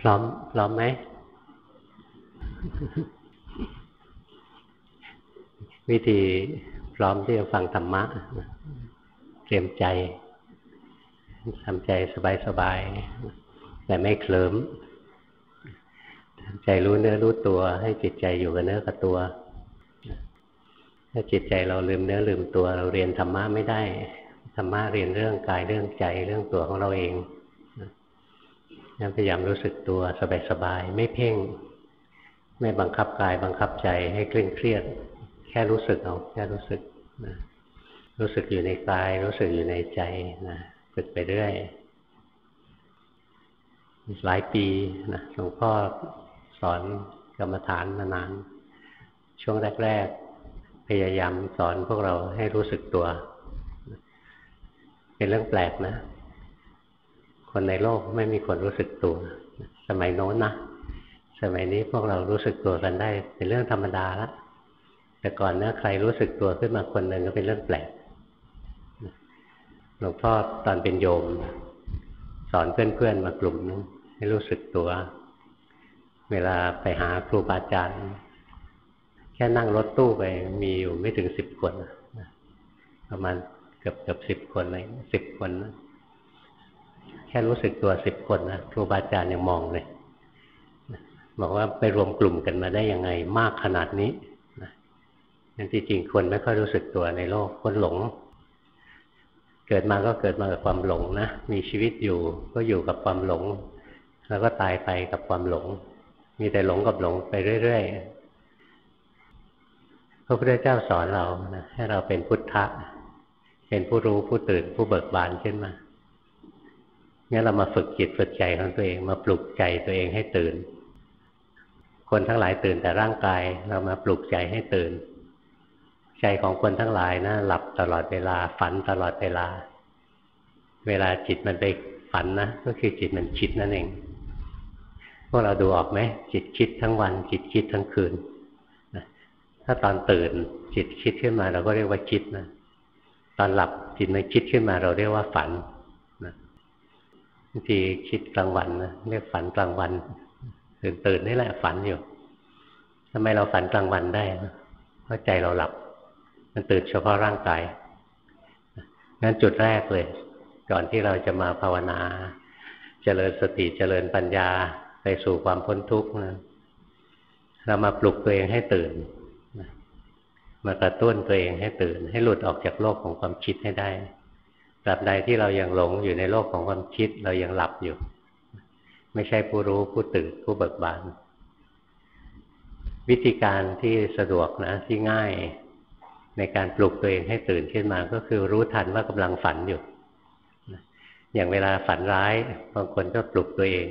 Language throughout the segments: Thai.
พร้อมพร้อมไหมวิธีพร้อมที่จะฟังธรรมะเตรียมใจทำใจสบายๆแต่ไม่เคลิ้มทำใจรู้เนื้อรู้ตัว ให้จิตใจอยู่กับเนื้อกับตัว ถ้าจิตใจเราลืมเนื้อลืมตัว เราเรียนธรรมะไม่ได้ธรรมะเรียนเรื่องกายเรื่องใจเรื่องตัวของเราเอง พยายามรู้สึกตัวสบายๆไม่เพ่ง ไม่บังคับกายบังคับใจให้เคร่งเครียด แค่รู้สึกเอาแค่รู้สึกนะรู้สึกอยู่ในกาย รู้สึกอยู่ในใจนะฝึกไปเรื่อยหลายปีนะหลวงพ่อสอนกรรมฐานมานาน ช่วงแรก ๆ พยายามสอนพวกเราให้รู้สึกตัว เป็นเรื่องแปลกนะ คนในโลกไม่มีคนรู้สึกตัว สมัยโน้นนะสมัยนี้พวกเรารู้สึกตัวกันได้ เป็นเรื่องธรรมดาละแต่ก่อนนะใครรู้สึกตัวขึ้นมาคนหนึ่งก็เป็นเรื่องแปลกหลวงพ่อตอนเป็นโยม สอนเพื่อนๆมากลุ่มนึงให้รู้สึกตัว เวลาไปหาครูบาอาจารย์ แค่นั่งรถตู้ไปมีอยู่ไม่ถึงสิบคนประมาณเกือบเกือบสิบคนเลยสิบคนนะ แค่รู้สึกตัวสิบคนนะครูบาอาจารย์ยังมองเลยบอกว่าไปรวมกลุ่มกันมาได้ยังไงมากขนาดนี้นั่นจริงๆคนไม่ค่อยรู้สึกตัวในโลกคนหลง เกิดมาก็เกิดมากับความหลงนะมีชีวิตอยู่ก็อยู่กับความหลง แล้วก็ตายไปกับความหลง มีแต่หลงกับหลงไปเรื่อยๆพระพุทธเจ้าสอนเรานะให้เราเป็นพุทธะเป็นผู้รู้ผู้ตื่นผู้เบิกบานขึ้นมา งั้นเรามาฝึกจิตฝึกใจของตัวเองมาปลุกใจตัวเองให้ตื่น คนทั้งหลายตื่นแต่ร่างกายเรามาปลุกใจให้ตื่น ใจของคนทั้งหลายนะหลับตลอดเวลาฝันตลอดเวลา เวลาจิตมันไปฝันนะก็คือจิตมันคิดนั่นเองพวกเราดูออกไหมจิตคิดทั้งวัน จิตคิดทั้งคืนถ้าตอนตื่นจิตคิดขึ้นมา เราก็เรียกว่าคิดนะตอนหลับจิตมันคิดขึ้นมาเราเรียกว่าฝันางทีคิดกลางวันนะเรียกฝันกลางวัน ตื่นตื่นนี่แหละฝันอยู่ทำไมเราฝันกลางวันได้เพราะใจเราหลับ มันตื่นเฉพาะร่างกายงั้นจุดแรกเลย ก่อนที่เราจะมาภาวนา เจริญสติเจริญปัญญาไปสู่ความพ้นทุกข์นะเรามาปลุกตัวเองให้ตื่นมากระตุ้นตัวเองให้ตื่น ให้หลุดออกจากโลกของความคิดให้ได้ ตราบใดที่เรายังหลงอยู่ในโลกของความคิด เรายังหลับอยู่ ไม่ใช่ผู้รู้ผู้ตื่นผู้เบิกบาน วิธีการที่สะดวกนะที่ง่ายในการปลุกตัวเองให้ตื่นขึ้นมาก็คือรู้ทันว่ากำลังฝันอยู่ อย่างเวลาฝันร้ายบางคนก็ปลุกตัวเอง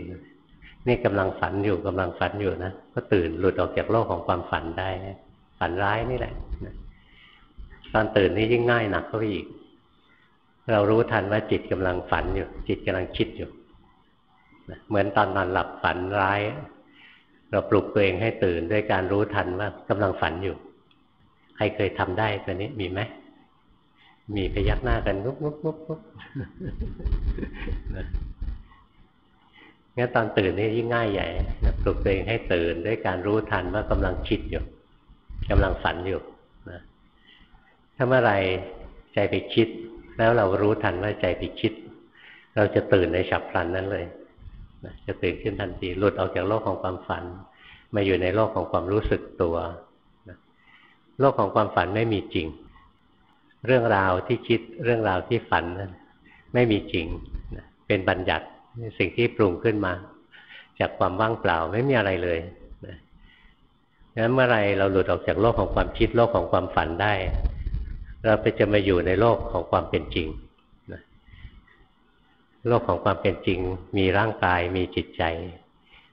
นี่กำลังฝันอยู่กำลังฝันอยู่นะก็ตื่นหลุดออกจากโลกของความฝันได้ ฝันร้ายนี่แหละตอนตื่นนี่ยิ่งง่ายหนักเข้าไปอีก เรารู้ทันว่าจิตกำลังฝันอยู่ จิตกำลังคิดอยู่เหมือนตอนนอนหลับฝันร้าย เราปลุกตัวเองให้ตื่นด้วยการรู้ทันว่ากำลังฝันอยู่ ใครเคยทำได้ตัวนี้มีไหมมีพยักหน้ากันงุบงุบงุบงุบงั้นตอนตื่นนี่ยิ่งง่ายใหญ่ปลุกตัวเองให้ตื่นด้วยการรู้ทันว่ากำลังคิดอยู่กำลังฝันอยู่นะถ้าเมื่อไรใจไปคิด แล้วเรารู้ทันว่าใจไปคิด เราจะตื่นในฉับพลันนั้นเลยจะตื่นขึ้นทันทีหลุดออกจากโลกของความฝัน มาอยู่ในโลกของความรู้สึกตัวโลกของความฝันไม่มีจริง เรื่องราวที่คิดเรื่องราวที่ฝันนั้นไม่มีจริงเป็นบัญญัติสิ่งที่ปรุงขึ้นมา จากความว่างเปล่าไม่มีอะไรเลยนั้นเมื่อไรเราหลุดออกจากโลกของความคิดโลกของความฝันได้ เราไปจะมาอยู่ในโลกของความเป็นจริงนะโลกของความเป็นจริง มีร่างกายมีจิตใจ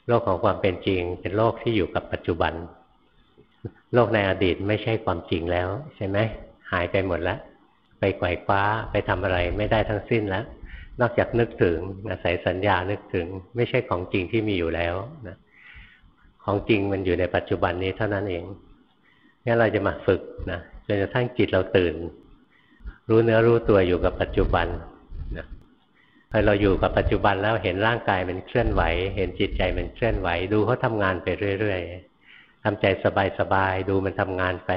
โลกของความเป็นจริง เป็นโลกที่อยู่กับปัจจุบัน โลกในอดีตไม่ใช่ความจริงแล้ว ใช่ไหมหายไปหมดแล้ว ไปไกวคว้าไปทำอะไรไม่ได้ทั้งสิ้นแล้ว นอกจากนึกถึงอาศัยสัญญานึกถึง ไม่ใช่ของจริงที่มีอยู่แล้วนะของจริงมันอยู่ในปัจจุบันนี้เท่านั้นเองงั้นเราจะมาฝึกนะ จนกระทั่งจิตเราตื่น รู้เนื้อรู้ตัวอยู่กับปัจจุบันนะพอเราอยู่กับปัจจุบันแล้วเห็นร่างกายมันเคลื่อนไหว เห็นจิตใจมันเคลื่อนไหว ดูเขาทำงานไปเรื่อยๆทำใจสบายๆดูมันทำงานไป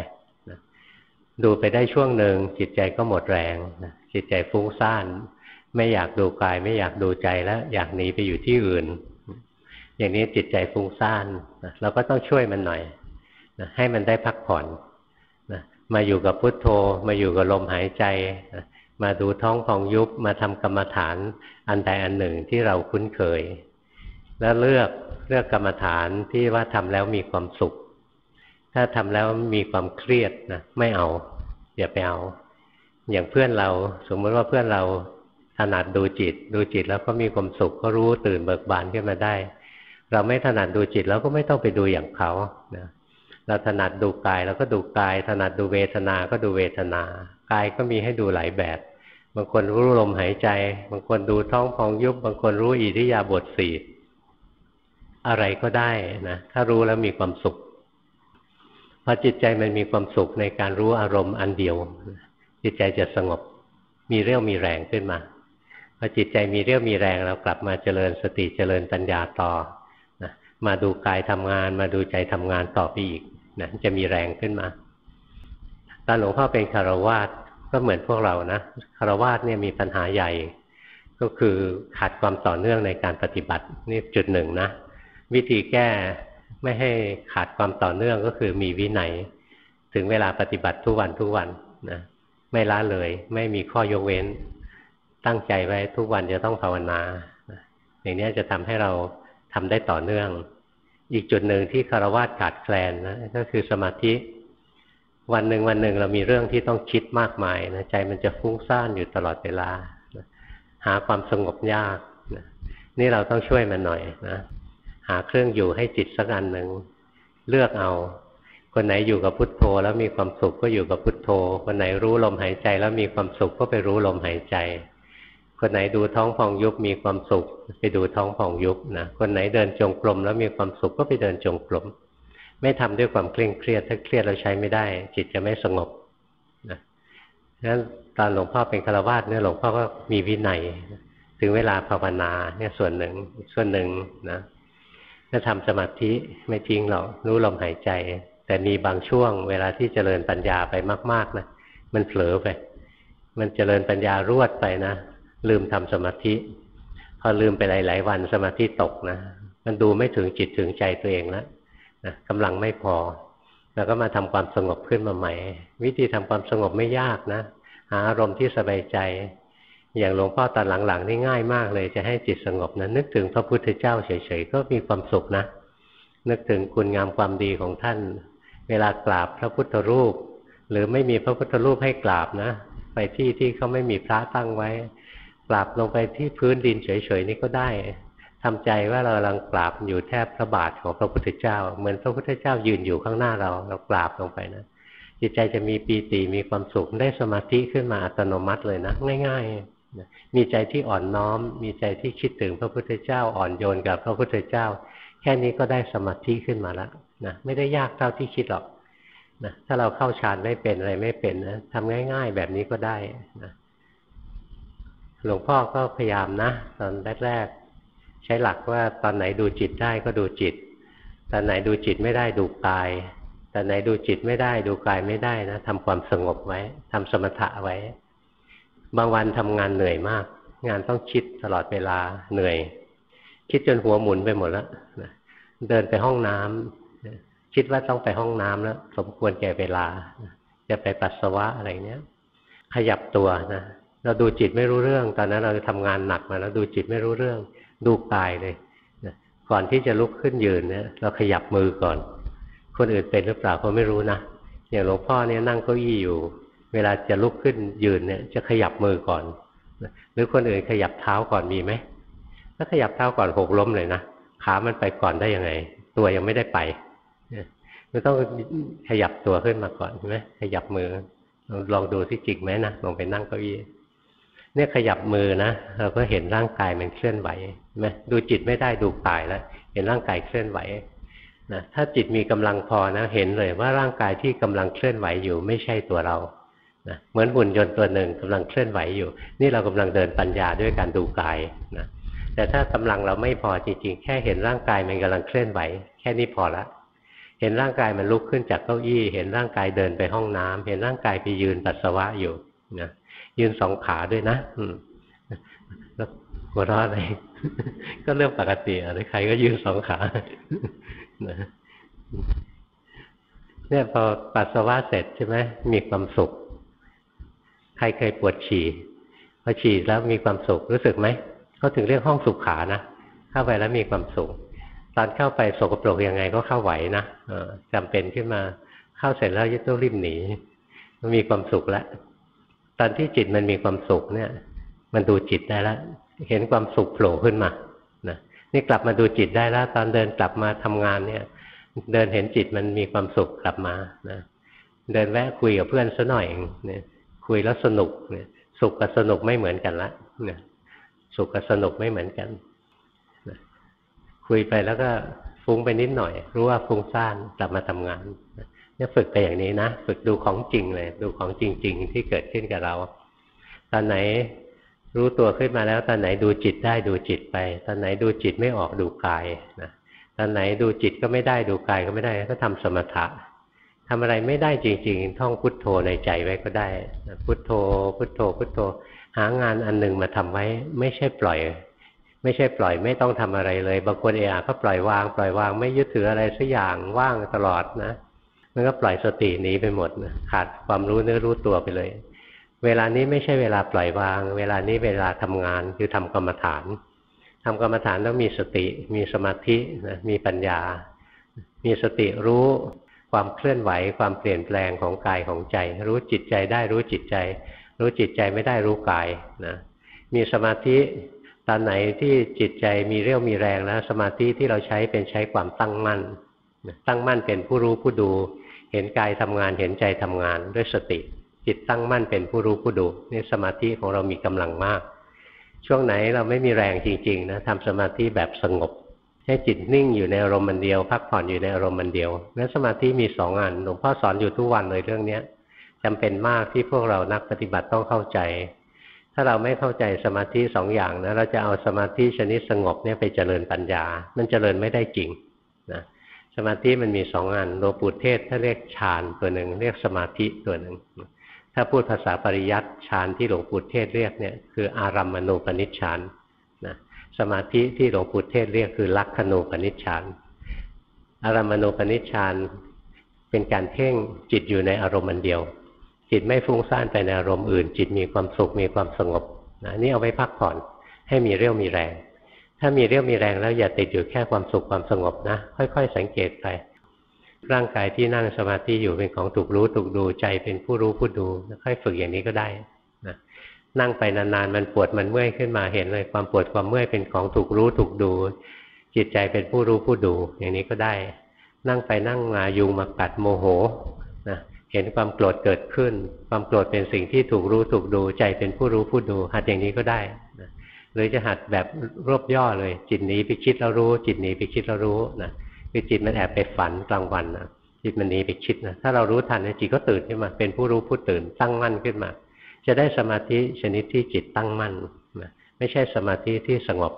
ดูไปได้ช่วงหนึ่งจิตใจก็หมดแรงจิตใจฟุ้งซ่านไม่อยากดูกายไม่อยากดูใจแล้วอยากหนีไปอยู่ที่อื่น อย่างนี้จิตใจฟุ้งซ่านเราก็ต้องช่วยมันหน่อยให้มันได้พักผ่อน มาอยู่กับพุทโธ มาอยู่กับลมหายใจ มาดูท้องพองยุบมาทำกรรมฐานอันใดอันหนึ่งที่เราคุ้นเคย แล้วเลือกเลือกกรรมฐานที่ว่าทำแล้วมีความสุข ถ้าทำแล้วมีความเครียดนะไม่เอาอย่าไปเอา อย่างเพื่อนเราสมมติว่าเพื่อนเราถนัดดูจิต ดูจิตแล้วก็มีความสุขก็รู้ตื่นเบิกบานขึ้นมาได้ เราไม่ถนัดดูจิตแล้วก็ไม่ต้องไปดูอย่างเขานะ เราถนัดดูกายเราก็ดูกาย ถนัดดูเวทนา ก็ดูเวทนากายก็มีให้ดูหลายแบบ บางคนรู้ลมหายใจ บางคนดูท้องพองยุบ บางคนรู้อิริยาบถสี่อะไรก็ได้นะถ้ารู้แล้วมีความสุขพอจิตใจมันมีความสุขในการรู้อารมณ์อันเดียว จิตใจจะสงบ มีเรี่ยวมีแรงขึ้นมาพอจิตใจมีเรี่ยวมีแรงเรากลับมาเจริญสติเจริญปัญญาต่อนะมาดูกายทำงาน มาดูใจทำงานต่อไปอีก นะจะมีแรงขึ้นมา ตอนหลวงพ่อเป็นคารวาสก็เหมือนพวกเรานะคารวาสเนี่ยมีปัญหาใหญ่ ก็คือขาดความต่อเนื่องในการปฏิบัตินี่จุดหนึ่งนะวิธีแก้ไม่ให้ขาดความต่อเนื่องก็คือมีวินัย ถึงเวลาปฏิบัติทุกวันทุกวันนะไม่ละเลย ไม่มีข้อยกเว้น ตั้งใจไว้ทุกวันจะต้องภาวนาอย่างนี้จะทำให้เราทำได้ต่อเนื่อง อีกจุดหนึ่งที่คารวะขาดแคลนนะก็คือสมาธิ วันหนึ่งวันหนึ่งเรามีเรื่องที่ต้องคิดมากมายนะใจมันจะฟุ้งซ่านอยู่ตลอดเวลาหาความสงบยากนะนี่เราต้องช่วยมันหน่อยนะหาเครื่องอยู่ให้จิตสักอันหนึ่งเลือกเอา คนไหนอยู่กับพุทโธแล้วมีความสุขก็อยู่กับพุทโธ คนไหนรู้ลมหายใจแล้วมีความสุขก็ไปรู้ลมหายใจ คนไหนดูท้องพองยุบมีความสุข ไปดูท้องพองยุบนะคนไหนเดินจงกรมแล้วมีความสุขก็ไปเดินจงกรมไม่ทำด้วยความเคร่งเครียด ถ้าเครียดเราใช้ไม่ได้ จิตจะไม่สงบนะนั้นตอนหลวงพ่อเป็นฆราวาสเนี่ยหลวงพ่อก็มีวินัย ถึงเวลาภาวนาเนี่ยส่วนหนึ่งส่วนหนึ่งนะถ้าทำสมาธิไม่ทิ้งหรอกรู้ลมหายใจ แต่มีบางช่วง เวลาที่เจริญปัญญาไปมาก ๆนะมันเผลอไป มันเจริญปัญญารวดไปนะ ลืมทำสมาธิ พอลืมไปหลาย ๆ วันสมาธิตกนะ มันดูไม่ถึงจิตถึงใจตัวเองแล้วนะกำลังไม่พอ แล้วก็มาทำความสงบขึ้นมาใหม่ วิธีทำความสงบไม่ยากนะ หาอารมณ์ที่สบายใจ อย่างหลวงพ่อตอนหลังๆนี่ง่ายมากเลยจะให้จิตสงบนะนึกถึงพระพุทธเจ้าเฉยๆก็มีความสุขนะ นึกถึงคุณงามความดีของท่าน เวลากราบพระพุทธรูป หรือไม่มีพระพุทธรูปให้กราบนะ ไปที่ที่เขาไม่มีพระตั้งไว้ กราบลงไปที่พื้นดินเฉยๆนี่ก็ได้ทำใจว่าเรากำลังกราบอยู่แทบพระบาทของพระพุทธเจ้า เหมือนพระพุทธเจ้ายืนอยู่ข้างหน้าเราเรากราบลงไปนะจิตใจจะมีปีติมีความสุขได้สมาธิขึ้นมาอัตโนมัติเลยนะ ง่ายๆ มีใจที่อ่อนน้อม มีใจที่คิดถึงพระพุทธเจ้าอ่อนโยนกับพระพุทธเจ้า แค่นี้ก็ได้สมาธิขึ้นมาแล้วนะไม่ได้ยากเท่าที่คิดหรอกนะถ้าเราเข้าฌานไม่เป็นอะไรไม่เป็นนะทำง่าย ๆ แบบนี้ก็ได้นะ หลวงพ่อก็พยายามนะ ตอนแรก ๆ ใช้หลักว่าตอนไหนดูจิตได้ก็ดูจิต ตอนไหนดูจิตไม่ได้ดูกาย ตอนไหนดูจิตไม่ได้ดูกายไม่ได้นะทำความสงบไว้ทำสมถะไว้ บางวันทำงานเหนื่อยมาก งานต้องคิดตลอดเวลาเหนื่อย คิดจนหัวหมุนไปหมดแล้วเดินไปห้องน้ำคิดว่าต้องไปห้องน้ำแล้ว สมควรแก่เวลา จะไปปัสสาวะอะไรเนี้ย ขยับตัวนะ เราดูจิตไม่รู้เรื่อง ตอนนั้นเราทำงานหนักมาแล้วดูจิตไม่รู้เรื่อง ดูกายเลยก่อนที่จะลุกขึ้นยืนเนี่ยเราขยับมือก่อน คนอื่นเป็นหรือเปล่าก็ไม่รู้นะอย่างหลวงพ่อเนี่ยนั่งเก้าอี้อยู่ เวลาจะลุกขึ้นยืนเนี่ย จะขยับมือก่อนหรือคนอื่นขยับเท้าก่อนมีไหมถ้าขยับเท้าก่อนหกล้มเลยนะขามันไปก่อนได้ยังไง ตัวยังไม่ได้ไปมันต้องขยับตัวขึ้นมาก่อนใช่ไหมขยับมือลองดูที่จริงไหมนะลองไปนั่งเก้าอี้ เนี่ยขยับมือนะเราก็เห็นร่างกายมันเคลื่อนไหวไหมดูจิตไม่ได้ดูกายแล้วเห็นร่างกายเคลื่อนไหวนะถ้าจิตมีกำลังพอนะเห็นเลยว่าร่างกายที่กำลังเคลื่อนไหวอยู่ไม่ใช่ตัวเรานะเหมือนหุ่นยนต์ตัวหนึ่งกำลังเคลื่อนไหวอยู่ นี่เรากำลังเดินปัญญาด้วยการดูกายนะแต่ถ้ากำลังเราไม่พอจริงๆ แค่เห็นร่างกายมันกำลังเคลื่อนไหว แค่นี้พอละ เห็นร่างกายมันลุกขึ้นจากเก้าอี้ เห็นร่างกายเดินไปห้องน้ำเห็นร่างกายไปยืนปัสสาวะอยู่นะ ยืนสองขาด้วยนะ อืมแล้วหัวเราะอะไร ก็เรื่องปกติอะไรใครก็ยืนสองขานะเนี่ยพอปัสสาวะเสร็จใช่ไหมมีความสุข ใครเคยปวดฉี่พอฉี่แล้วมีความสุขรู้สึกไหมเขาถึงเรียกห้องสุขขานะเข้าไปแล้วมีความสุข ตอนเข้าไปสกปรกยังไงก็เข้าไหวนะจำเป็นขึ้นมาเข้าเสร็จแล้วยึดต้องรีบหนีมันมีความสุขแล้ว ตอนที่จิตมันมีความสุขเนี่ย มันดูจิตได้แล้วเห็นความสุขโผล่ขึ้นมานะนี่กลับมาดูจิตได้แล้ว ตอนเดินกลับมาทำงานเนี่ย เดินเห็นจิตมันมีความสุขกลับมานะเดินแวะคุยกับเพื่อนซะหน่อยเนี่ย คุยแล้วสนุกเนี่ย สุขกับสนุกไม่เหมือนกันละเนี่ยสุขกับสนุกไม่เหมือนกันคุยไปแล้วก็ฟุ้งไปนิดหน่อย รู้ว่าฟุ้งซ่านกลับมาทำงาน เนี่ยฝึกไปอย่างนี้นะ ฝึกดูของจริงเลย ดูของจริง ๆ ที่เกิดขึ้นกับเรา ตอนไหนรู้ตัวขึ้นมาแล้ว ตอนไหนดูจิตได้ดูจิตไป ตอนไหนดูจิตไม่ออกดูกายนะตอนไหนดูจิตก็ไม่ได้ดูกายก็ไม่ได้ ก็ทำสมถะทำอะไรไม่ได้จริง ๆ ท่องพุทโธในใจไว้ก็ได้ พุทโธ พุทโธ พุทโธ หางานอันหนึ่งมาทำไว้ ไม่ใช่ปล่อย ไม่ใช่ปล่อยไม่ต้องทำอะไรเลย บางคนเอะก็ปล่อยวาง ปล่อยวางไม่ยึดถืออะไรสักอย่างว่างตลอดนะ มันก็ปล่อยสติหนีไปหมดนะขาดความรู้เนื้อรู้ตัวไปเลย เวลานี้ไม่ใช่เวลาปล่อยวาง เวลานี้เวลาทำงานคือทำกรรมฐานทำกรรมฐานต้องมีสติ มีสมาธินะมีปัญญา มีสติรู้ความเคลื่อนไหวความเปลี่ยนแปลงของกายของใจ รู้จิตใจได้รู้จิตใจ รู้จิตใจไม่ได้รู้กายนะมีสมาธิตอนไหนที่จิตใจมีเรี่ยวมีแรงแล้วสมาธิที่เราใช้เป็นใช้ความตั้งมั่น ตั้งมั่นเป็นผู้รู้ผู้ดู เห็นกายทำงานเห็นใจทำงานด้วยสติ จิตตั้งมั่นเป็นผู้รู้ผู้ดูนี่สมาธิของเรามีกำลังมาก ช่วงไหนเราไม่มีแรงจริงๆนะทำสมาธิแบบสงบ ให้จิตนิ่งอยู่ในอารมณ์มันเดียว พักผ่อนอยู่ในอารมณ์มันเดียวนั้นสมาธิมีสองอันหลวงพ่อสอนอยู่ทุกวันเลยเรื่องเนี้ยจำเป็นมากที่พวกเรานักปฏิบัติต้องเข้าใจ ถ้าเราไม่เข้าใจสมาธิสองอย่างนะเราจะเอาสมาธิชนิดสงบเนี่ยไปเจริญปัญญา มันเจริญไม่ได้จริง สมาธิมันมีสองอันโลปุเทศถ้าเรียกฌานตัวหนึ่งเรียกสมาธิตัวหนึ่งถ้าพูดภาษาปริยัติฌานที่หลวงปู่เทศเรียกเนี่ยคืออารัมมณูปนิชฌานนะสมาธิที่หลวงปู่เทศเรียกคือลักขณูปนิชฌานอารัมมณูปนิชฌานเป็นการเพ่งจิตอยู่ในอารมณ์อันเดียว จิตไม่ฟุ้งซ่านไปในอารมณ์อื่น จิตมีความสุขมีความสงบนะนี่เอาไว้พักผ่อนให้มีเรี่ยวมีแรง ถ้ามีเรี่ยวมีแรงแล้วอย่าติดอยู่แค่ความสุขความสงบนะ ค่อย ๆ สังเกตไป ร่างกายที่นั่งสมาธิอยู่เป็นของถูกรู้ถูกดูใจเป็นผู้รู้ผู้ดูค่อยฝึกอย่างนี้ก็ได้นะนั่งไปนานๆมันปวดมันเมื่อยขึ้นมาเห็นเลยความปวดความเมื่อยเป็นของถูกรู้ถูกดู จิตใจเป็นผู้รู้ผู้ดู อย่างนี้ก็ได้ นั่งไปนั่งมายุงมากัดโมโหนะเห็นความโกรธเกิดขึ้น ความโกรธเป็นสิ่งที่ถูกรู้ถูกดู ใจเป็นผู้รู้ผู้ดูหัดอย่างนี้ก็ได้ หรือจะหัดแบบรวบย่อเลย จิตหนีไปคิดแล้วรู้ จิตหนีไปคิดแล้วรู้นะคือจิตมันแอบไปฝันกลางวันนะจิตมันหนีไปคิดนะถ้าเรารู้ทันจิตก็ตื่นขึ้นมา เป็นผู้รู้ผู้ตื่นตั้งมั่นขึ้นมา จะได้สมาธิชนิดที่จิตตั้งมั่นนะไม่ใช่สมาธิที่สงบ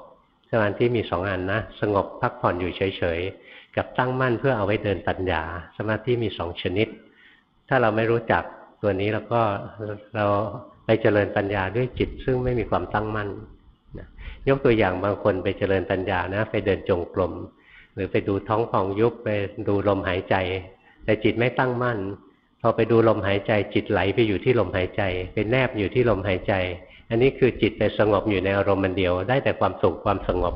สมาธิมีสองอันนะสงบพักผ่อนอยู่เฉยๆกับตั้งมั่นเพื่อเอาไว้เดินปัญญา สมาธิมีสองชนิด ถ้าเราไม่รู้จักตัวนี้แล้วก็เราไปเจริญปัญญาด้วยจิตซึ่งไม่มีความตั้งมั่น ยกตัวอย่างบางคนไปเจริญปัญญานะ ไปเดินจงกรมหรือไปดูท้องของยุบไปดูลมหายใจ แต่จิตไม่ตั้งมั่น พอไปดูลมหายใจ จิตไหลไปอยู่ที่ลมหายใจเป็นแนบอยู่ที่ลมหายใจ อันนี้คือจิตไปสงบอยู่ในอารมณ์มันเดียว ได้แต่ความสุขความสงบ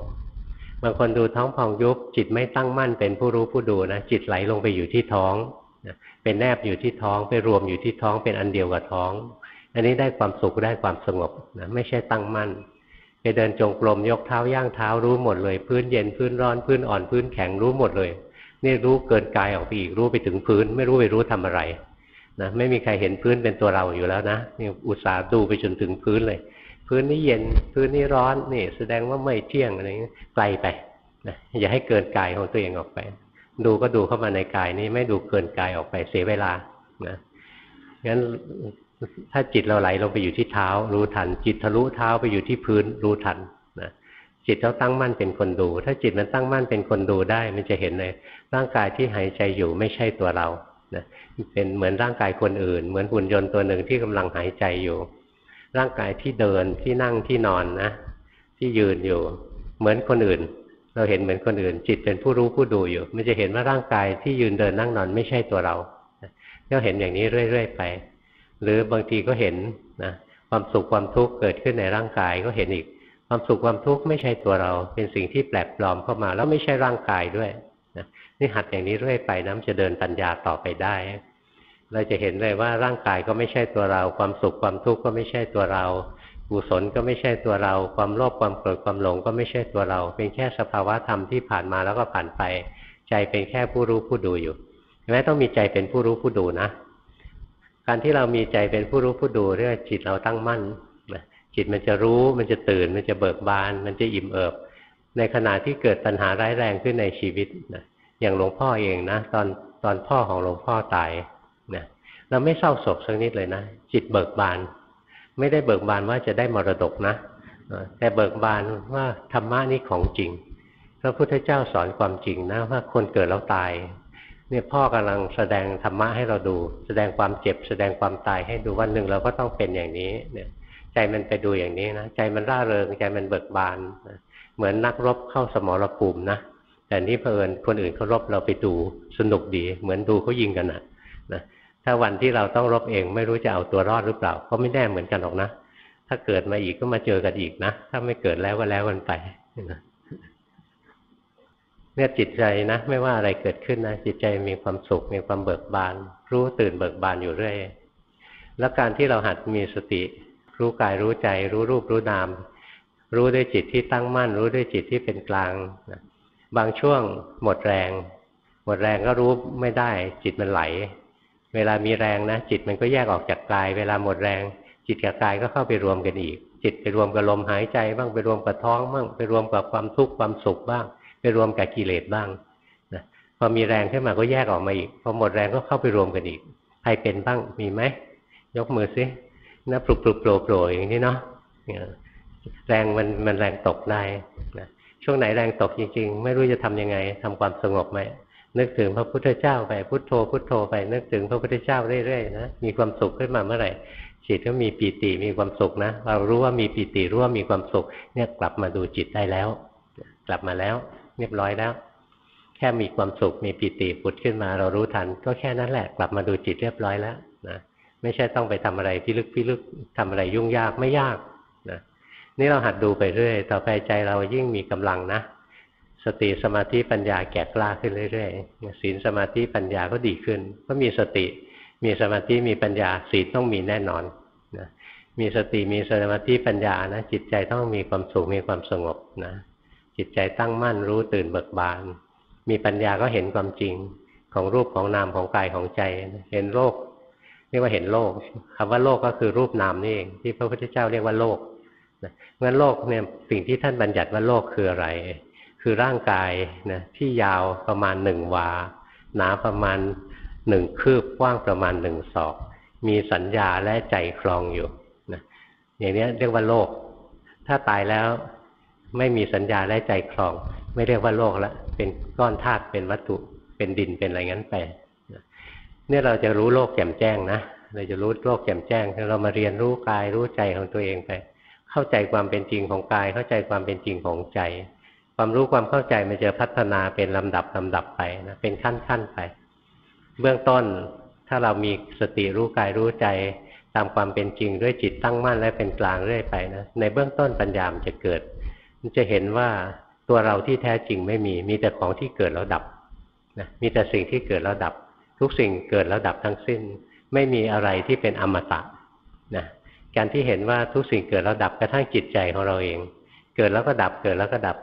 บางคนดูท้องพองยุบจิตไม่ตั้งมั่นเป็นผู้รู้ผู้ดูนะจิตไหลลงไปอยู่ที่ท้องเป็นแนบอยู่ที่ท้องไปรวมอยู่ที่ท้องเป็นอันเดียวกับท้อง อันนี้ได้ความสุขได้ความสงบนะไม่ใช่ตั้งมั่น ไปเดินจงกรมยกเท้าย่างเท้ารู้หมดเลย พื้นเย็นพื้นร้อนพื้นอ่อนพื้นแข็งรู้หมดเลย นี่รู้เกินกายออกไปอีกรู้ไปถึงพื้น ไม่รู้ไปรู้ทำอะไรนะไม่มีใครเห็นพื้นเป็นตัวเราอยู่แล้วนะนี่อุตส่าห์ดูไปจนถึงพื้นเลย พื้นนี้เย็นพื้นนี้ร้อนนี่ แสดงว่าไม่เที่ยงอะไรเงี้ยไกลไปนะอย่าให้เกินกายของตัวเองออกไป ดูก็ดูเข้ามาในกายนี้ไม่ดูเกินกายออกไปเสียเวลานะงั้น ถ้าจิตเราไหลลงไปอยู่ที่เท้า รู้ทัน จิตทะลุเท้าไปอยู่ที่พื้นรู้ทันนะจิตเราตั้งมั่นเป็นคนดู ถ้าจิตมันตั้งมั่นเป็นคนดูได้ มันจะเห็นเลยร่างกายที่หายใจอยู่ไม่ใช่ตัวเรานะเป็นเหมือนร่างกายคนอื่น เหมือนหุ่นยนต์ตัวหนึ่งที่กำลังหายใจอยู่ ร่างกายที่เดินที่นั่งที่นอนนะ ที่ยืนอยู่ เหมือนคนอื่น เราเห็นเหมือนคนอื่น จิตเป็นผู้รู้ผู้ดูอยู่ มันจะเห็นว่าร่างกายที่ยืนเดินนั่งนอนไม่ใช่ตัวเราก็เห็นอย่างนี้เรื่อยๆไป หรือบางทีก็เห็นนะความสุขความทุกข์เกิดขึ้นในร่างกายก็เห็นอีก ความสุขความทุกข์ไม่ใช่ตัวเรา เป็นสิ่งที่แปลกปลอมเข้ามา แล้วไม่ใช่ร่างกายด้วยนะนี่หัดอย่างนี้เรื่อยไปนะมันจะเดินปัญญาต่อไปได้ เราจะเห็นเลยว่าร่างกายก็ไม่ใช่ตัวเรา ความสุขความทุกข์ก็ไม่ใช่ตัวเรากุศลก็ไม่ใช่ตัวเรา ความโลภความโกรธความหลงก็ไม่ใช่ตัวเรา เป็นแค่สภาวะธรรมที่ผ่านมาแล้วก็ผ่านไป ใจเป็นแค่ผู้รู้ผู้ดูอยู่แม้ต้องมีใจเป็นผู้รู้ผู้ดูนะ การที่เรามีใจเป็นผู้รู้ผู้ดูเรียกจิตเราตั้งมั่นจิตมันจะรู้มันจะตื่น มันจะเบิกบาน มันจะอิ่มเอิบ ในขณะที่เกิดปัญหาร้ายแรงขึ้นในชีวิตนะอย่างหลวงพ่อเองนะ ตอนตอนพ่อของหลวงพ่อตายนะเราไม่เศร้าโศกสักนิดเลยนะ จิตเบิกบาน ไม่ได้เบิกบานว่าจะได้มรดกนะแต่เบิกบานว่าธรรมะนี่ของจริง พระพุทธเจ้าสอนความจริงนะว่าคนเกิดแล้วตาย เนี่ยพ่อกำลังแสดงธรรมะให้เราดู แสดงความเจ็บ แสดงความตายให้ดูวันหนึ่งเราก็ต้องเป็นอย่างนี้ เนี่ย ใจมันไปดูอย่างนี้นะใจมันร่าเริงใจมันเบิกบานนะเหมือนนักรบเข้าสมรภูมินะแต่นี่เพลินคนอื่นเขารบเราไปดูสนุกดี เหมือนดูเขายิงกันนะนะถ้าวันที่เราต้องรบเองไม่รู้จะเอาตัวรอดหรือเปล่า ก็ไม่แน่เหมือนกันหรอกนะถ้าเกิดมาอีกก็มาเจอกันอีกนะถ้าไม่เกิดแล้วก็แล้วกันไปนะ เนี่ยจิตใจนะ ไม่ว่าอะไรเกิดขึ้นนะจิตใจมีความสุขมีความเบิกบาน รู้ตื่นเบิกบานอยู่เรื่อยแล้วการที่เราหัดมีสติ รู้กายรู้ใจ รู้รูปรู้นาม รู้ด้วยจิตที่ตั้งมั่น รู้ด้วยจิตที่เป็นกลางนะบางช่วงหมดแรง หมดแรงก็รู้ไม่ได้ จิตมันไหล เวลามีแรงนะ จิตมันก็แยกออกจากกาย เวลาหมดแรง จิตกับกายก็เข้าไปรวมกันอีก จิตไปรวมกับลมหายใจ บ้างไปรวมกับท้องบ้างไปรวมกับความทุกข์ความสุขบ้าง ไปรวมกับกิเลสบ้างนะพอมีแรงขึ้นมาก็แยกออกมาอีก พอหมดแรงก็เข้าไปรวมกันอีก ใครเป็นบ้างมีไหม ยกมือซินะปลุกปลุกโผล่โผล่อย่างนี้เนาะแรงมันมันแรงตกได้นะช่วงไหนแรงตกจริง ๆ ไม่รู้จะทํำยังไงทำความสงบไหมนึกถึงพระพุทธเจ้าไปพุทโธพุทโธไป นึกถึงพระพุทธเจ้าเรื่อยๆนะมีความสุขขึ้นมาเมื่อไหร่จิตก็มีปีติมีความสุขนะเรารู้ว่ามีปีติรู้ว่ามีความสุขเนี่ยกลับมาดูจิตได้แล้ว กลับมาแล้ว เรียบร้อยแล้ว แค่มีความสุขมีปิติปุดขึ้นมา เรารู้ทัน ก็แค่นั้นแหละกลับมาดูจิตเรียบร้อยแล้วนะไม่ใช่ต้องไปทำอะไรพิลึกพิลึกทำอะไรยุ่งยากไม่ยากนะนี่เราหัดดูไปเรื่อย ต่อไปใจเรายิ่งมีกำลังนะสติสมาธิปัญญาแก่กล้าขึ้นเรื่อยๆศีลสมาธิปัญญาก็ดีขึ้น ก็มีสติมีสมาธิมีปัญญาศีลต้องมีแน่นอนนะมีสติมีสมาธิปัญญานะจิตใจต้องมีความสุขมีความสงบนะ จิตใจตั้งมั่นรู้ตื่นเบิกบาน มีปัญญาก็เห็นความจริงของรูปของนามของกายของใจ เห็นโลกเรียกว่าเห็นโลกคำว่าโลกก็คือรูปนามนี่เอง ที่พระพุทธเจ้าเรียกว่าโลกงั้นโลกเนี่ยสิ่งที่ท่านบัญญัติว่าโลกคืออะไร คือร่างกายนะที่ยาวประมาณหนึ่งวา หนาประมาณหนึ่งคืบกว้างประมาณหนึ่งศอก มีสัญญาและใจคลองอยู่นะอย่างนี้เรียกว่าโลก ถ้าตายแล้ว ไม่มีสัญญาและใจคลอง ไม่เรียกว่าโลกละ เป็นก้อนธาตุเป็นวัตถุเป็นดินเป็นอะไรงั้นไปเนี่ยเราจะรู้โลกแจ่มแจ้งนะเราจะรู้โลกแจ่มแจ้งเรามาเรียนรู้กายรู้ใจของตัวเองไป เข้าใจความเป็นจริงของกาย เข้าใจความเป็นจริงของใจ ความรู้ความเข้าใจมันจะพัฒนาเป็นลำดับลำดับไปนะเป็นขั้นขั้นไป เบื้องต้นถ้าเรามีสติรู้กายรู้ใจตามความเป็นจริงด้วยจิตตั้งมั่นและเป็นกลางเรื่อยไปนะในเบื้องต้นปัญญามจะเกิด จะเห็นว่าตัวเราที่แท้จริงไม่มี มีแต่ของที่เกิดแล้วดับนะมีแต่สิ่งที่เกิดแล้วดับ ทุกสิ่งเกิดแล้วดับทั้งสิ้น ไม่มีอะไรที่เป็นอมตะนะการที่เห็นว่าทุกสิ่งเกิดแล้วดับกระทั่งจิตใจของเราเอง เกิดแล้วก็ดับเกิดแล้วก็ดับ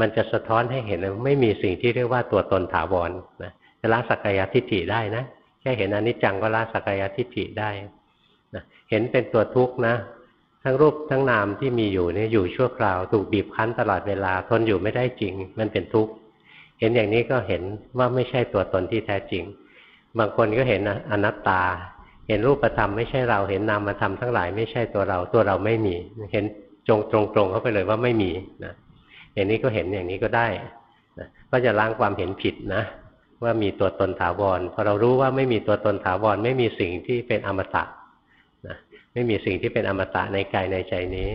มันจะสะท้อนให้เห็นว่าไม่มีสิ่งที่เรียกว่าตัวตนถาวรนะจะละสักกายทิฏฐิได้นะแค่เห็นอนิจจังก็ละสักกายทิฏฐิได้นะเห็นเป็นตัวทุกข์นะ ทั้งรูปทั้งนามที่มีอยู่เนี่ยอยู่ชั่วคราวถูกบีบคั้นตลอดเวลาทนอยู่ไม่ได้จริง มันเป็นทุกข์เห็นอย่างนี้ก็เห็นว่าไม่ใช่ตัวตนที่แท้จริง บางคนก็เห็นอนัตตา เห็นรูปธรรมไม่ใช่เราเห็นนามธรรมทั้งหลายไม่ใช่ตัวเราตัวเราไม่มี เห็นจงตรงๆเข้าไปเลยว่าไม่มีนะอย่างนี้ก็เห็นอย่างนี้ก็ได้นะก็จะล้างความเห็นผิดนะว่ามีตัวตนถาวรพอเรารู้ว่าไม่มีตัวตนถาวรไม่มีสิ่งที่เป็นอมตะ ไม่มีสิ่งที่เป็นอมตะในกายในใจนี้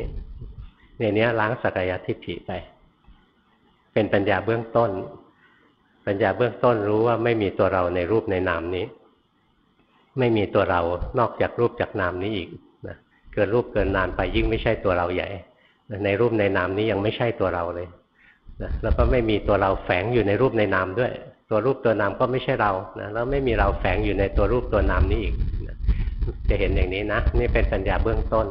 ในนี้ล้างสักยทิฏฐิไป เป็นปัญญาเบื้องต้น ปัญญาเบื้องต้นรู้ว่าไม่มีตัวเราในรูปในนามนี้ ไม่มีตัวเรานอกจากรูปจากนามนี้อีกนะเกินรูปเกินนามไปยิ่งไม่ใช่ตัวเราใหญ่ในรูปในนามนี้ยังไม่ใช่ตัวเราเลยนะแล้วก็ไม่มีตัวเราแฝงอยู่ในรูปในนามด้วย ตัวรูปตัวนามก็ไม่ใช่เรานะแล้วไม่มีเราแฝงอยู่ในตัวรูปตัวนามนี้อีก จะเห็นอย่างนี้นะ นี่เป็นปัญญาเบื้องต้น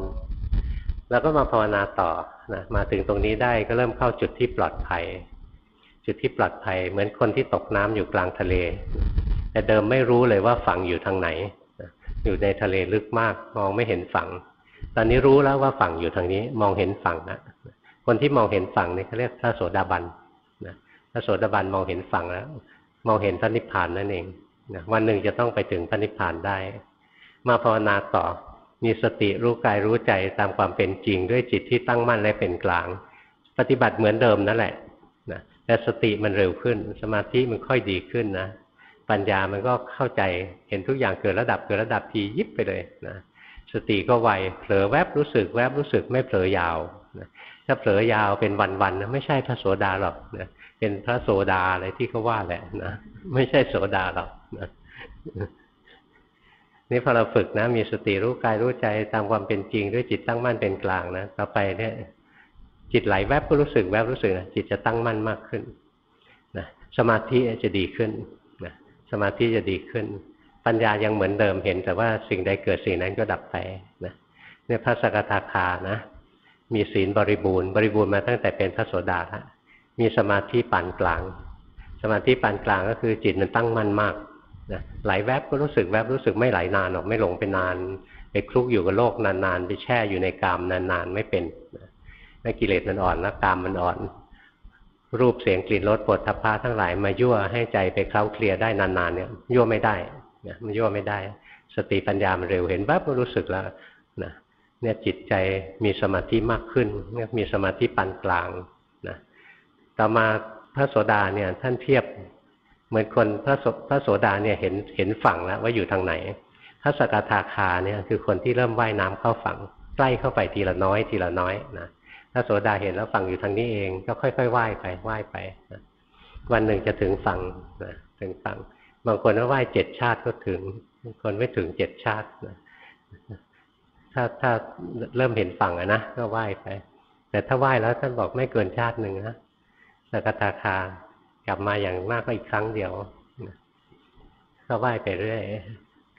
แล้วก็มาภาวนาต่อนะมาถึงตรงนี้ได้ก็เริ่มเข้าจุดที่ปลอดภัย จุดที่ปลอดภัย เหมือนคนที่ตกน้ำอยู่กลางทะเล แต่เดิมไม่รู้เลยว่าฝั่งอยู่ทางไหน อยู่ในทะเลลึกมาก มองไม่เห็นฝั่ง ตอนนี้รู้แล้วว่าฝั่งอยู่ทางนี้ มองเห็นฝั่งนะคนที่มองเห็นฝั่งนี่เขาเรียกพระโสดาบันนะพระโสดาบันมองเห็นฝั่งแล้ว มองเห็นพระนิพพานนั่นเองนะวันหนึ่งจะต้องไปถึงพระนิพพานได้ มาภาวนาต่อ มีสติรู้กายรู้ใจตามความเป็นจริง ด้วยจิตที่ตั้งมั่นและเป็นกลาง ปฏิบัติเหมือนเดิมนั่นแหละนะแต่สติมันเร็วขึ้น สมาธิมันค่อยดีขึ้นนะ ปัญญามันก็เข้าใจเห็นทุกอย่างเกิดระดับเกิดระดับทียิบไปเลยนะสติก็ไวเผลอแวบรู้สึกแวบรู้สึกไม่เผลอยาวนะถ้าเผลอยาวเป็นวันๆนะไม่ใช่พระโสดาหรอกนะเป็นพระโสดาอะไรที่เขาว่าแหละนะไม่ใช่โสดาหรอกนะ นี่พอเราฝึกนะมีสติรู้กายรู้ใจตามความเป็นจริงด้วยจิตตั้งมั่นเป็นกลางนะต่อไปเนี่ยจิตไหลแวบก็รู้สึกแวบรู้สึกนะจิตจะตั้งมั่นมากขึ้นนะสมาธิจะดีขึ้นนะสมาธิจะดีขึ้น ปัญญายังเหมือนเดิมเห็น แต่ว่าสิ่งใดเกิดสิ่งนั้นก็ดับไปนะเนี่ยพระสกทาคานะ มีศีลบริบูรณ์บริบูรณ์มาตั้งแต่เป็นพระโสดาแล้วมีสมาธิปานกลาง สมาธิปานกลางก็คือจิตมันตั้งมั่นมาก นะไหลแวบก็รู้สึกแวบรู้สึกไม่ไหลนานหรอกไม่หลงไปนานไปคลุกอยู่กับโลกนานๆไปแช่อยู่ในกามนานๆไม่เป็นนะกิเลสมันอ่อนแล้วกามมันอ่อน รูปเสียงกลิ่นรสปวดทัพพาทั้งหลายมายั่วให้ใจไปเคล้าเคลียได้นานๆเนี่ยยั่วไม่ได้นะมันย่อไม่ได้ สติปัญญามันเร็วเห็นปั๊บก็รู้สึกแล้วนะเนี่ยจิตใจมีสมาธิมากขึ้นเนี่ยมีสมาธิปานกลางนะต่อมาพระโสดาเนี่ยท่านเทียบ เหมือนคนพระพระโสดาเนี่ยเห็นเห็นฝั่งแล้วว่าอยู่ทางไหน พระสกทาคาเนี่ยคือคนที่เริ่มว่ายน้ำเข้าฝั่งใกล้เข้าไปทีละน้อยทีละน้อยนะพระโสดาเห็นแล้วฝั่งอยู่ทางนี้เองก็ค่อยๆว่ายไปว่ายไปนะวันหนึ่งจะถึงฝั่งนะถึงฝั่งบางคนว่าไหว้เจ็ดชาติก็ถึงบางคนไม่ถึงเจ็ดชาตินะถ้าถ้าเริ่มเห็นฝั่งอะนะก็ไหว้ไป แต่ถ้าไหว้แล้วท่านบอกไม่เกินชาติหนึ่งนะสกทาคา กลับมาอย่างมากก็อีกครั้งเดียวก็ไหว้ไปเรื่อย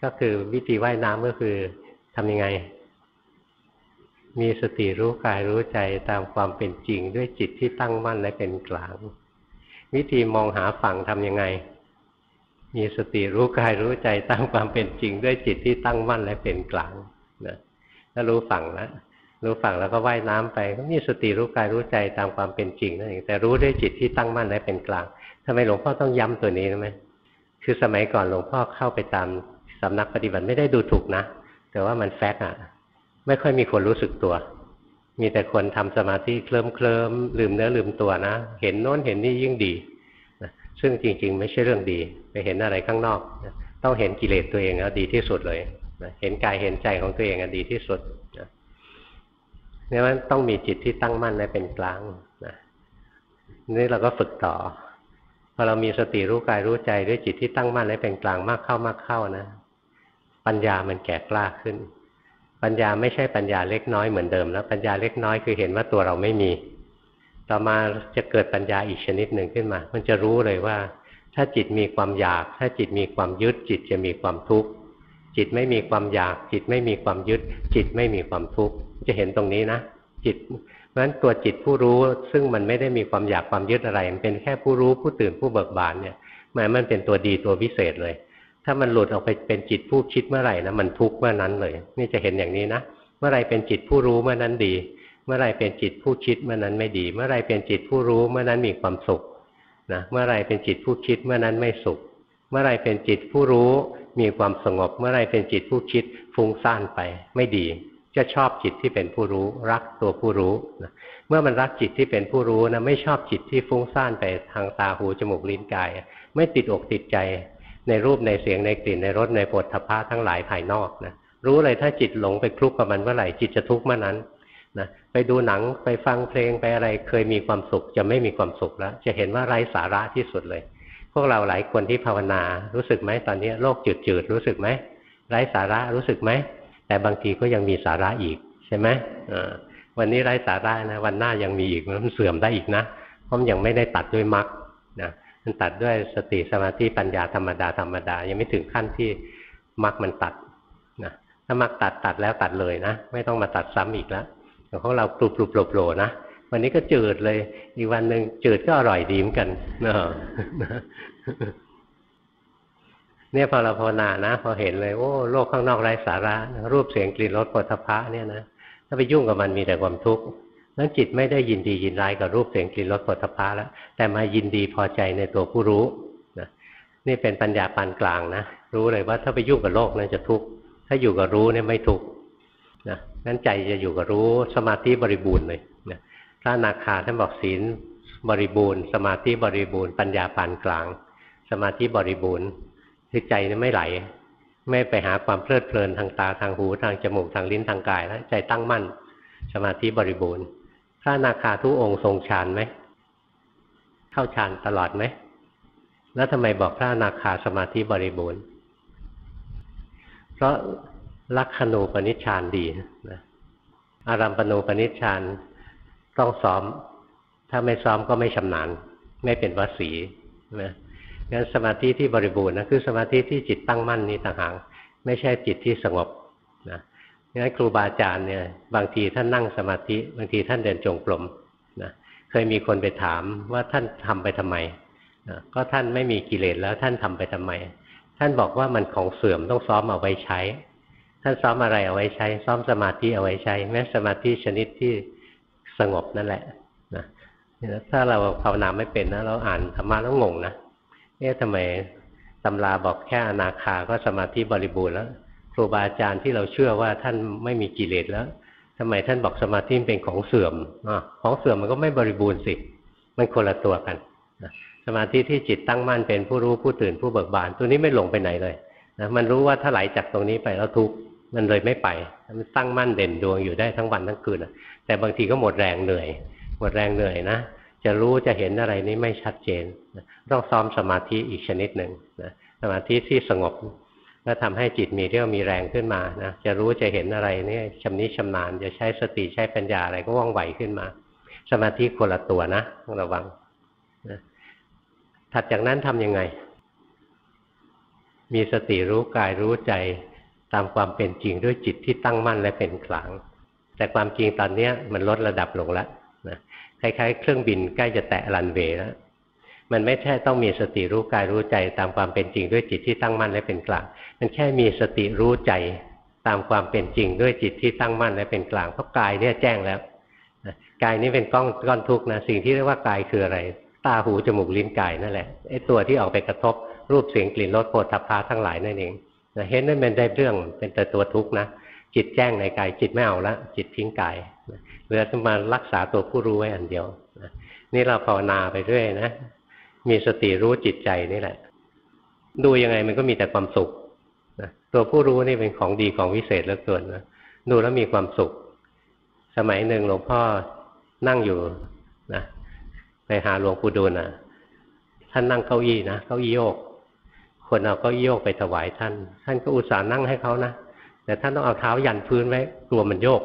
ก็คือวิธีว่ายน้ำก็คือทำยังไง มีสติรู้กายรู้ใจตามความเป็นจริงด้วยจิตที่ตั้งมั่นและเป็นกลาง วิธีมองหาฝั่งทำยังไง มีสติรู้กายรู้ใจตามความเป็นจริงด้วยจิตที่ตั้งมั่นและเป็นกลางนะถ้ารู้ฝั่งแล้ว รู้ฝั่งแล้วก็ว่ายน้ำไป ก็มีสติรู้กายรู้ใจตามความเป็นจริงนั่นเองแต่รู้ด้วยจิตที่ตั้งมั่นและเป็นกลางทำไมหลวงพ่อต้องย้ำตัวนี้รู้ไหมคือสมัยก่อนหลวงพ่อเข้าไปตามสำนักปฏิบัติไม่ได้ดูถูกนะ แต่ว่ามันแฟกอะไม่ค่อยมีคนรู้สึกตัว มีแต่คนทำสมาธิเคลิ้มเคลิมลืมเนื้อลืมตัวนะ เห็นโน้นเห็นนี่ยิ่งดีซึ่งจริง ๆ ไม่ใช่เรื่องดี ไปเห็นอะไรข้างนอกต้องเห็นกิเลสตัวเองแล้วดีที่สุดเลยเห็นกายเห็นใจของตัวเองอดีที่สุด เนี่ยมันต้องมีจิตที่ตั้งมั่นและเป็นกลางนี่เราก็ฝึกต่อพอเรามีสติรู้กายรู้ใจด้วยจิตที่ตั้งมั่นและเป็นกลางมากเข้ามากเข้านะปัญญามันแก่กล้าขึ้น ปัญญาไม่ใช่ปัญญาเล็กน้อยเหมือนเดิมแล้วปัญญาเล็กน้อยคือเห็นว่าตัวเราไม่มี ต่อมาจะเกิดปัญญาอีกชนิดหนึ่งขึ้นมา มันจะรู้เลยว่า ถ้าจิตมีความอยาก ถ้าจิตมีความยึดจิตจะมีความทุกข์ จิตไม่มีความอยาก จิตไม่มีความยึด จิตไม่มีความทุกข์จะเห็นตรงนี้นะจิตเพราะฉะนั้นตัวจิตผู้รู้ซึ่งมันไม่ได้มีความอยากความยึดอะไร มันเป็นแค่ผู้รู้ผู้ตื่นผู้เบิกบานเนี่ยหมายมันเป็นตัวดีตัววิเศษเลย ถ้ามันหลุดออกไปเป็นจิตผู้คิดเมื่อไหร่นะมันทุกข์เมื่อนั้นเลย นี่จะเห็นอย่างนี้นะเมื่อไรเป็นจิตผู้รู้เมื่อนั้นดี เมื่อไรเป็นจิตผู้คิดเมื่อนั้นไม่ดี เมื่อไรเป็นจิตผู้รู้เมื่อนั้นมีความสุขนะเมื่อไรเป็นจิตผู้คิดเมื่อนั้นไม่สุข เมื่อไรเป็นจิตผู้รู้ มีความสงบเมื่อไรเป็นจิตผู้คิดฟุ้งซ่านไป ไม่ดี จะชอบจิตที่เป็นผู้รู้ รักตัวผู้รู้นะเมื่อมันรักจิตที่เป็นผู้รู้นะไม่ชอบจิตที่ฟุ้งซ่านไปทางตาหูจมูกลิ้นกาย ไม่ติดอกติดใจในรูปในเสียงในกลิ่นในรสในปฐพะทั้งหลายภายนอกนะรู้เลยถ้าจิตหลงไปคลุกกับมันเมื่อไหร่จิตจะทุกข์เมื่อนั้นนะไปดูหนังไปฟังเพลงไปอะไรเคยมีความสุข จะไม่มีความสุขแล้ว จะเห็นว่าไร้สาระที่สุดเลย พวกเราหลายคนที่ภาวนา รู้สึกไหมตอนนี้โลกจืดๆรู้สึกไหมไร้สาระรู้สึกไหมแต่บางทีก็ยังมีสาระอีกใช่ไหมวันนี้ไร้สาระนะวันหน้ายังมีอีกมันเสื่อมได้อีกนะเพราะมันยังไม่ได้ตัดด้วยมรรคนะมันตัดด้วยสติสมาธิปัญญาธรรมดาธรรมดายังไม่ถึงขั้นที่มรรคมันตัดนะถ้ามรรคตัดตัดแล้วตัดเลยนะ ไม่ต้องมาตัดซ้ำอีกแล้วของเราปลุบปลุบโผล่นะ วันนี้ก็จืดเลย อีกวันหนึ่งจืดก็อร่อยดีเหมือนกันเนอะเนี่ยพอเราภาวนานะ พอเห็นเลยโอ้โลกข้างนอกไร้สาระ รูปเสียงกลิ่นรสผลิภัณฑ์เนี่ยนะถ้าไปยุ่งกับมันมีแต่ความทุกข์นั้นจิตไม่ได้ยินดียินร้ายกับรูปเสียงกลิ่นรสผลิภัณฑ์แล้ว แต่มายินดีพอใจในตัวผู้รู้นะนี่เป็นปัญญาปานกลางนะรู้เลยว่าถ้าไปยุ่งกับโลกนั้นจะทุกข์ถ้าอยู่กับรู้เนี่ยไม่ทุกข์นะนั้นใจจะอยู่กับรู้สมาธิบริบูรณ์เลยนะ ระนาคาท่านบอกศีลบริบูรณ์ สมาธิบริบูรณ์ปัญญาปานกลาง สมาธิบริบูรณ์คือใจไม่ไหล ไม่ไปหาความเพลิดเพลินทางตาทางหูทางจมูกทางลิ้นทางกายแล้วใจตั้งมั่น สมาธิบริบูรณ์ พระนาคาทุกองค์ทรงฌานไหมเข้าฌานตลอดไหมแล้วทำไมบอกพระนาคาสมาธิบริบูรณ์ เพราะลักขณูปนิชฌานดีนะอารัมปณูปนิชฌาน ต้องซ้อม ถ้าไม่ซ้อมก็ไม่ชำนาญ ไม่เป็นวสีนะงั้นสมาธิที่บริบูรณ์นะคือสมาธิที่จิตตั้งมั่นนี้ต่างหากไม่ใช่จิตที่สงบนะงั้นครูบาอาจารย์เนี่ยบางทีท่านนั่งสมาธิ บางทีท่านเดินจงกรมนะเคยมีคนไปถามว่าท่านทำไปทำไมนะก็ท่านไม่มีกิเลสแล้วท่านทำไปทำไม ท่านบอกว่ามันของเสื่อมต้องซ้อมเอาไว้ใช้ ท่านซ้อมอะไรเอาไว้ใช้ ซ้อมสมาธิเอาไว้ใช้ แม้สมาธิชนิดที่ สงบนั่นแหละนะถ้าเราภาวนาไม่เป็นนะเราอ่านธรรมะแล้วงงนะเอ๊ะทำไมตำราบอกแค่อนาคาก็สมาธิบริบูรณ์แล้วครูบาอาจารย์ที่เราเชื่อว่าท่านไม่มีกิเลสแล้วทำไมท่านบอกสมาธิเป็นของเสื่อมอของเสื่อมมันก็ไม่บริบูรณ์สิมันคนละตัวกันสมาธิที่จิตตั้งมั่นเป็นผู้รู้ผู้ตื่นผู้เบิกบาน ตัวนี้ไม่หลงไปไหนเลยนะมันรู้ว่าถ้าไหลจากตรงนี้ไปแล้วทุกมันเลยไม่ไป มันตั้งมั่นเด่นดวงอยู่ได้ทั้งวันทั้งคืน แต่บางทีก็หมดแรงเหนื่อย หมดแรงเหนื่อยนะ จะรู้จะเห็นอะไรนี้ไม่ชัดเจน ต้องซ้อมสมาธิอีกชนิดหนึ่งนะสมาธิที่สงบแล้วทำให้จิตมีเรี่ยวมีแรงขึ้นมานะ จะรู้จะเห็นอะไรนี่ชำนิชำนาญ จะใช้สติใช้ปัญญาอะไรก็ว่องไวขึ้นมา สมาธิคนละตัวนะต้องระวังนะถัดจากนั้นทํำยังไง มีสติรู้กายรู้ใจตามความเป็นจริงด้วยจิตที่ตั้งมั่นและเป็นกลาง แต่ความจริงตอนนี้มันลดระดับลงแล้วนะคล้ายๆ เครื่องบินใกล้จะแตะรันเวย์แล้วมันไม่ใช่ต้องมีสติรู้กายรู้ใจตามความเป็นจริงด้วยจิตที่ตั้งมั่นและเป็นกลาง มันแค่มีสติรู้ใจตามความเป็นจริงด้วยจิตที่ตั้งมั่นและเป็นกลางเพราะกายเนี่ยแจ้งแล้วกายนี้เป็นก้อนก้อนทุกข์นะสิ่งที่เรียกว่ากายคืออะไร ตาหูจมูกลิ้นกายนั่นแหละไอ้ตัวที่ออกไปกระทบรูปเสียงกลิ่นรสโผฏฐัพพะทั้งหลายนั่นเองเห็นนั่นเป็นได้เรื่องเป็นแต่ตัวทุกข์นะ จิตแจ้งในกาย จิตไม่เอาละจิตทิ้งกายเหลือจะมารักษาตัวผู้รู้ไว้อันเดียวนี่เราภาวนาไปเรื่อยนะมีสติรู้จิตใจนี่แหละ ดูยังไงมันก็มีแต่ความสุขตัวผู้รู้นี่เป็นของดีของวิเศษเหลือเกินนะดูแล้วมีความสุข สมัยหนึ่งหลวงพ่อนั่งอยู่นะไปหาหลวงปู่ดูลนะท่านนั่งเก้าอี้นะเก้าอี้โยก คนเอาก็โยกไปถวายท่าน ท่านก็อุตส่าห์นั่งให้เขานะ แต่ท่านต้องเอาเท้ายันพื้นไว้กลัวมันโยก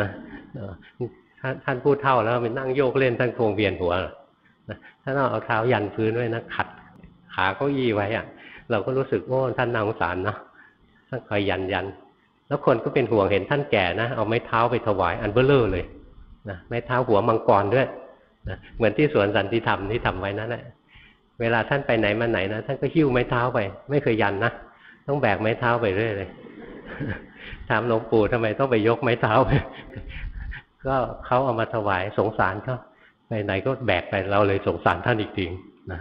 นะท่านพูดเท่าแล้วไปนั่งโยกเล่นท่านคงเวียนหัวท่านต้องเอาเท้ายันพื้นไว้นะขัด ขาเก้าอี้ไว้อะเราก็รู้สึกโอ้ท่านนาสงสารเนาะท่านคอยยันยันแล้วคนก็เป็นห่วงเห็นท่านแก่นะเอาไม้เท้าไปถวายอันเบลเลอร์เลยนะไม้เท้าหัวมังกรด้วยนะเหมือนที่สวนสันติธรรมที่ทำไว้นั่นแหละเวลาท่านไปไหนมาไหนนะท่านก็หิ้วไม้เท้าไป ไม่เคยยันนะต้องแบกไม้เท้าไปเรื่อยเลย ถามหลวงปู่ทำไมต้องไปยกไม้เท้าไปก็เขาเอามาถวายสงสารเขาไปไหนก็แบกไปเราเลยสงสารท่านอีกทีนะ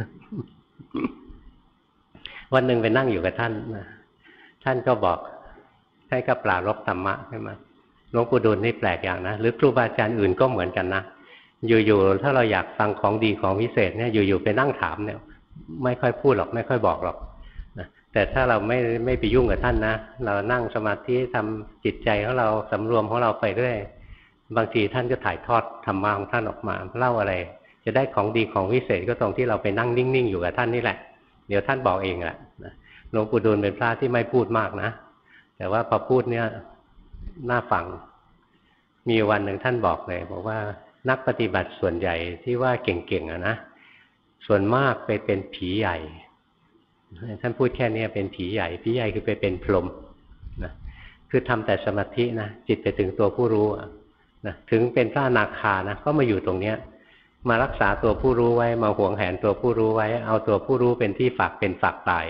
วันหนึ่งไปนั่งอยู่กับท่านนะท่านก็บอกท่านก็ปรารบธรรมะใช่ไหมหลวงปู่ดูลนี่แปลกอย่างนะหรือครูบาอาจารย์อื่นก็เหมือนกันนะอยู่ๆถ้าเราอยากฟังของดีของพิเศษเนี่ยอยู่ๆไปนั่งถามเนี่ย ไม่ค่อยพูดหรอกไม่ค่อยบอกหรอก แต่ถ้าเราไม่ไม่ไปยุ่งกับท่านนะ เรานั่งสมาธิทำจิตใจของเราสำรวมของเราไปเรื่อยบางทีท่านก็ถ่ายทอดธรรมะของท่านออกมาเล่าอะไร จะได้ของดีของวิเศษก็ตรงที่เราไปนั่งนิ่งๆอยู่กับท่านนี่แหละ เดี๋ยวท่านบอกเองแหละหลวงปู่ดูลเป็นพระที่ไม่พูดมากนะ แต่ว่าพอพูดเนี่ยน่าฟัง มีวันหนึ่งท่านบอกเลยบอกว่านักปฏิบัติส่วนใหญ่ที่ว่าเก่งๆอะนะส่วนมากไปเป็นผีใหญ่ ท่านพูดแค่นี้เป็นผีใหญ่ ผีใหญ่คือไปเป็นพรหมนะคือทำแต่สมาธินะจิตไปถึงตัวผู้รู้นะถึงเป็นพระนาคานะก็มาอยู่ตรงเนี้ย มารักษาตัวผู้รู้ไว้ มาหวงแหนตัวผู้รู้ไว้ เอาตัวผู้รู้เป็นที่ฝากเป็นฝากตาย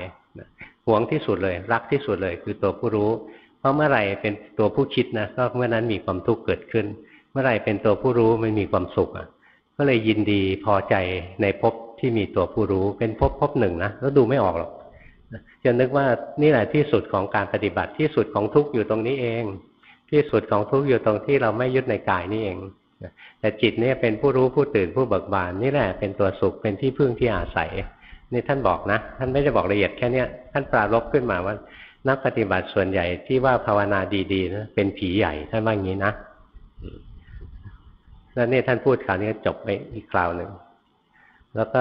หวงที่สุดเลย รักที่สุดเลย คือตัวผู้รู้ เพราะเมื่อไหร่เป็นตัวผู้คิดนะก็เมื่อนั้นมีความทุกข์เกิดขึ้น เมื่อไหร่เป็นตัวผู้รู้มันมีความสุขอะ ก็เลยยินดีพอใจในภพ ที่มีตัวผู้รู้เป็นภพภพหนึ่งนะแล้วดูไม่ออกหรอกจะนึกว่านี่แหละที่สุดของการปฏิบัติที่สุดของทุกอยู่ตรงนี้เอง ที่สุดของทุกอยู่ตรงที่เราไม่ยึดในกายนี่เองแต่จิตเนี่ยเป็นผู้รู้ผู้ตื่นผู้เบิกบานนี่แหละเป็นตัวสุขเป็นที่พึ่งที่อาศัยนี่ท่านบอกนะ ท่านไม่ได้บอกละเอียดแค่เนี้ยท่านปรารบขึ้นมาว่านักปฏิบัติส่วนใหญ่ที่ว่าภาวนาดีๆนะเป็นผีใหญ่ท่านว่าอย่างนี้นะแล้วนี่ท่านพูดคราวนี้จบไปอีกคราวหนึ่ง แล้วก็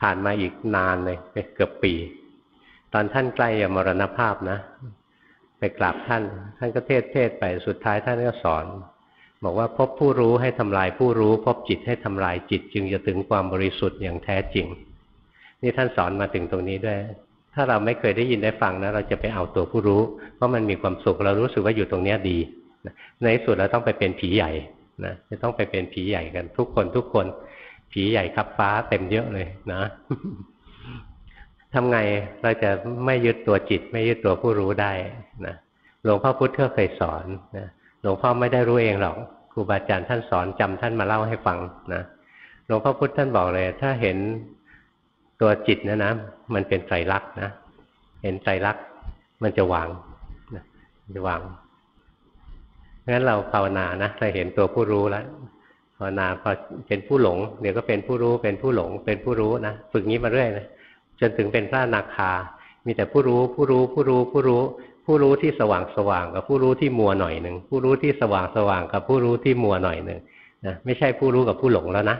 ผ่านมาอีกนานเลยเกือบปี ตอนท่านใกล้จะมรณภาพนะ ไปกราบท่าน ท่านก็เทศเทศไปสุดท้ายท่านก็สอน บอกว่าพบผู้รู้ให้ทำลายผู้รู้ พบจิตให้ทำลายจิต จึงจะถึงความบริสุทธิ์อย่างแท้จริง นี่ท่านสอนมาถึงตรงนี้ด้วย ถ้าเราไม่เคยได้ยินได้ฟังนะเราจะไปเอาตัวผู้รู้ เพราะมันมีความสุขเรารู้สึกว่าอยู่ตรงนี้ดีในสุดเราต้องไปเป็นผีใหญ่นะจะต้องไปเป็นผีใหญ่กันทุกคนทุกคน ผีใหญ่ขับฟ้าเต็มเยอะเลยนะทำไงเราจะไม่ยึดตัวจิต ไม่ยึดตัวผู้รู้ได้นะหลวงพ่อพุธก็เคยสอนนะหลวงพ่อไม่ได้รู้เองหรอกครูบาอาจารย์ท่านสอนจำท่านมาเล่าให้ฟังนะหลวงพ่อพุธท่านบอกเลย ถ้าเห็นตัวจิตนะนะมันเป็นไตรลักษณ์นะเห็นไตรลักษณ์มันจะวางนะจะวางงั้นเราภาวนานะเราเห็นตัวผู้รู้แล้ว ภาวนาพอเป็นผู้หลงเดี๋ยวก็เป็นผู้รู้เป็นผู้หลง เป็นผู้รู้นะฝึกงี้มาเรื่อยนะจนถึงเป็นพระนาคา มีแต่ผู้รู้ผู้รู้ผู้รู้ผู้รู้ ผู้รู้ที่สว่างสว่างกับผู้รู้ที่มัวหน่อยหนึ่งผู้รู้ที่สว่างสว่างกับผู้รู้ที่มัวหน่อยหนึ่งนะไม่ใช่ผู้รู้กับผู้หลงแล้วนะ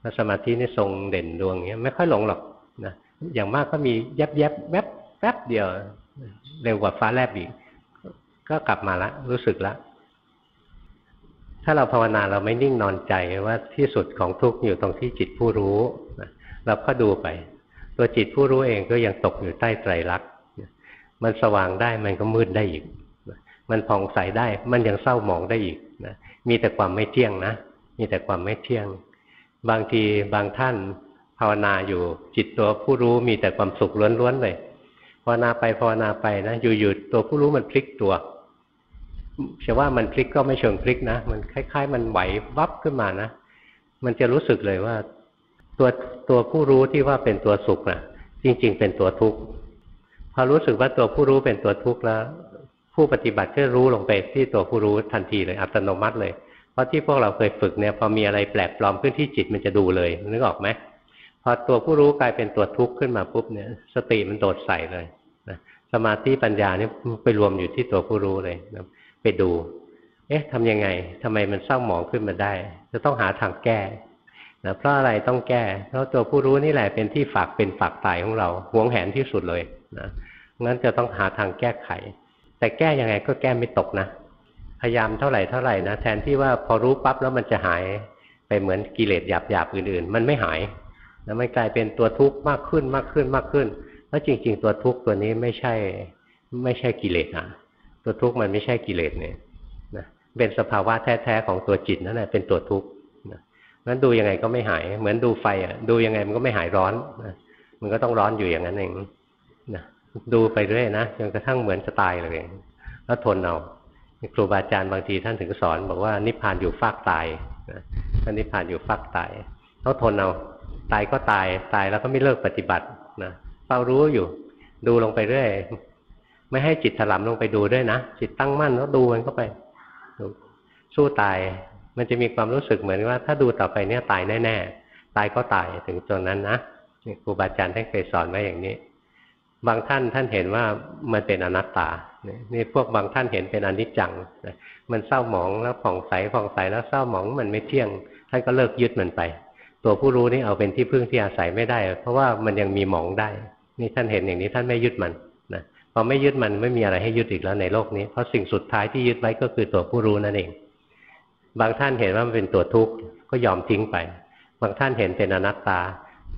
พระสมาธินี่ทรงเด่นดวงเงี้ยไม่ค่อยหลงหรอกนะอย่างมากก็มีแยบแยบแวบแวบเดียวเร็วกว่าฟ้าแลบอีก ก็กลับมาละรู้สึกละ ถ้าเราภาวนาเราไม่นิ่งนอนใจว่าที่สุดของทุกข์อยู่ตรงที่จิตผู้รู้เราก็ดูไป ตัวจิตผู้รู้เองก็ยังตกอยู่ใต้ไตรลักษณ์มันสว่างได้มันก็มืดได้อีก มันผ่องใสได้มันยังเศร้าหมองได้อีกนะมีแต่ความไม่เที่ยงนะ มีแต่ความไม่เที่ยง บางทีบางท่านภาวนาอยู่จิตตัวผู้รู้มีแต่ความสุขล้วนๆเลยภาวนาไปภาวนาไปนะอยู่ๆตัวผู้รู้มันพลิกตัว จะว่ามันพลิกก็ไม่เชิงพลิกนะ มันคล้าย ๆ มันไหววับขึ้นมานะ มันจะรู้สึกเลยว่าตัวตัวผู้รู้ที่ว่าเป็นตัวสุขนะจริง ๆ เป็นตัวทุกข์พอรู้สึกว่าตัวผู้รู้เป็นตัวทุกข์แล้ว ผู้ปฏิบัติก็รู้ลงไปที่ตัวผู้รู้ทันทีเลยอัตโนมัติเลย เพราะที่พวกเราเคยฝึกเนี่ยพอมีอะไรแปลกปลอมขึ้นที่จิตมันจะดูเลยนึกออกไหมพอตัวผู้รู้กลายเป็นตัวทุกข์ขึ้นมาปุ๊บเนี่ย สติมันโดดใส่เลย สมาธิปัญญานี่ไปรวมอยู่ที่ตัวผู้รู้เลยนะไปดู เอ๊ะทำยังไงทำไมมันเศร้าหมองขึ้นมาได้ จะต้องหาทางแก้นะเพราะอะไรต้องแก้ เพราะตัวผู้รู้นี่แหละเป็นที่ฝากเป็นฝากตายของเราหวงแหนที่สุดเลยนะงั้นจะต้องหาทางแก้ไข แต่แก้ยังไงก็แก้ไม่ตกนะ พยายามเท่าไหร่เท่าไหร่นะแทนที่ว่าพอรู้ปั๊บแล้วมันจะหายไปเหมือนกิเลสหยาบหยาบอื่นๆ มันไม่หายแล้วมันกลายเป็นตัวทุกข์มากขึ้นมากขึ้นมากขึ้น แล้วจริง ๆ ตัวทุกข์ตัวนี้ไม่ใช่ไม่ใช่กิเลสอะตัวทุกข์มันไม่ใช่กิเลสเนี่ยนะเป็นสภาวะแท้ๆของตัวจิตนั่นแหละเป็นตัวทุกข์นะนั้นดูยังไงก็ไม่หาย เหมือนดูไฟอะ ดูยังไงมันก็ไม่หายร้อนนะมันก็ต้องร้อนอยู่อย่างนั้นเองนะดูไปเรื่อยนะจนกระทั่งเหมือนจะตายเลยแล้วทนเอาครูบาอาจารย์บางทีท่านถึงสอน บอกว่านิพพานอยู่ฟากตายนะนิพพานอยู่ฟากตายเขาทนเอาตายก็ตายตายแล้วก็ไม่เลิกปฏิบัติ เฝ้ารู้อยู่ ดูลงไปเรื่อยไม่ให้จิตถลำลงไปดูด้วยนะจิตตั้งมั่นแล้วดูมันเข้าไปสู้ตาย มันจะมีความรู้สึกเหมือนว่า ถ้าดูต่อไปเนี่ยตายแน่ๆตายก็ตายถึงจนนั้นนะครูบาอาจารย์ท่านเคยสอนไว้อย่างนี้ บางท่านท่านเห็นว่ามันเป็นอนัตตานี่พวกบางท่านเห็นเป็นอนิจจังมันเศร้าหมองแล้วผ่องใสผ่องใสแล้วเศร้าหมองมันไม่เที่ยงท่านก็เลิกยึดมันไป ตัวผู้รู้นี่เอาเป็นที่พึ่งที่อาศัยไม่ได้ เพราะว่ามันยังมีหมองได้ นี่ท่านเห็นอย่างนี้ท่านไม่ยึดมันนะพอไม่ยึดมันไม่มีอะไรให้ยึดอีกแล้วในโลกนี้เพราะสิ่งสุดท้ายที่ยึดไว้ก็คือตัวผู้รู้นั่นเอง บางท่านเห็นว่ามันเป็นตัวทุกข์ก็ยอมทิ้งไป บางท่านเห็นเป็นอนัตตา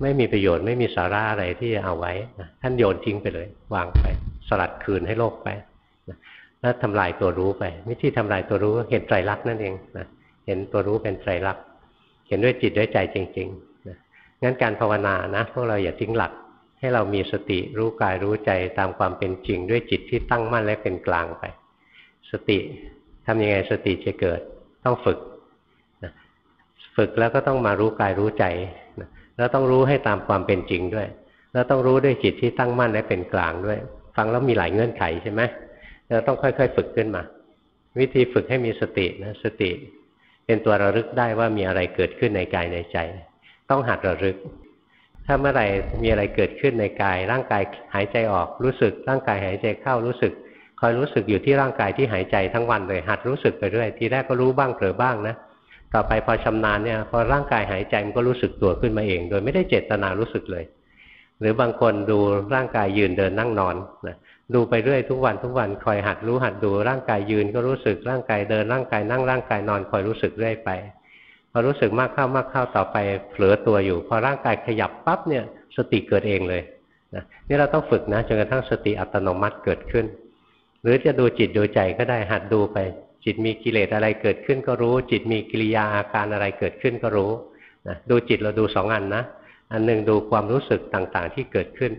ไม่มีประโยชน์ไม่มีสาระอะไรที่จะเอาไว้ท่านโยนทิ้งไปเลย วางไป สลัดคืนให้โลกไปแล้วทำลายตัวรู้ไปวิธีทำลายตัวรู้เห็นไตรลักษณ์นั่นเองนะเห็นตัวรู้เป็นไตรลักษณ์เห็นด้วยจิตด้วยใจจริงๆนะงั้นการภาวนานะพวกเราอย่าทิ้งหลัก ให้เรามีสติรู้กายรู้ใจตามความเป็นจริงด้วยจิตที่ตั้งมั่นและเป็นกลางไป สติทำยังไงสติจะเกิดต้องฝึกนะฝึกแล้วก็ต้องมารู้กายรู้ใจนะแล้วต้องรู้ให้ตามความเป็นจริงด้วย แล้วต้องรู้ด้วยจิตที่ตั้งมั่นและเป็นกลางด้วย ฟังแล้วมีหลายเงื่อนไขใช่ไหมเราต้องค่อยๆ ฝึกขึ้นมา วิธีฝึกให้มีสตินะสติ เป็นตัวระลึกได้ว่ามีอะไรเกิดขึ้นในกายในใจ ต้องหัดระลึก ถ้าเมื่อไหร่มีอะไรเกิดขึ้นในกาย ร่างกายหายใจออกรู้สึก ร่างกายหายใจเข้ารู้สึก คอยรู้สึกอยู่ที่ร่างกายที่หายใจทั้งวันเลย หัดรู้สึกไปเรื่อยทีแรกก็รู้บ้างเผลอบ้างนะต่อไปพอชำนาญเนี่ยพอร่างกายหายใจมันก็รู้สึกตัวขึ้นมาเอง โดยไม่ได้เจตนารู้สึกเลย หรือบางคนดูร่างกายยืนเดินนั่งนอนนะดูไปเรื่อยทุกวันทุกวันคอยหัดรู้หัดดูร่างกายยืนก็รู้สึกร่างกายเดินร่างกายนั่งร่างกายนอนคอยรู้สึกเรื่อยไป อรู้สึกมากเข้ามากเข้าต่อไปเผลอตัวอยู่ พอร่างกายขยับปั๊บเนี่ยสติเกิดเองเลยนะนี่เราต้องฝึกนะจนกระทั่งสติอัตโนมัติเกิดขึ้น หรือจะดูจิตดูใจก็ได้หัดดูไป จิตมีกิเลสอะไรเกิดขึ้นก็รู้ จิตมีกิริยาอาการอะไรเกิดขึ้นก็รู้นะดูจิตเราดูสองอันนะ อันหนึ่งดูความรู้สึกต่างๆที่เกิดขึ้น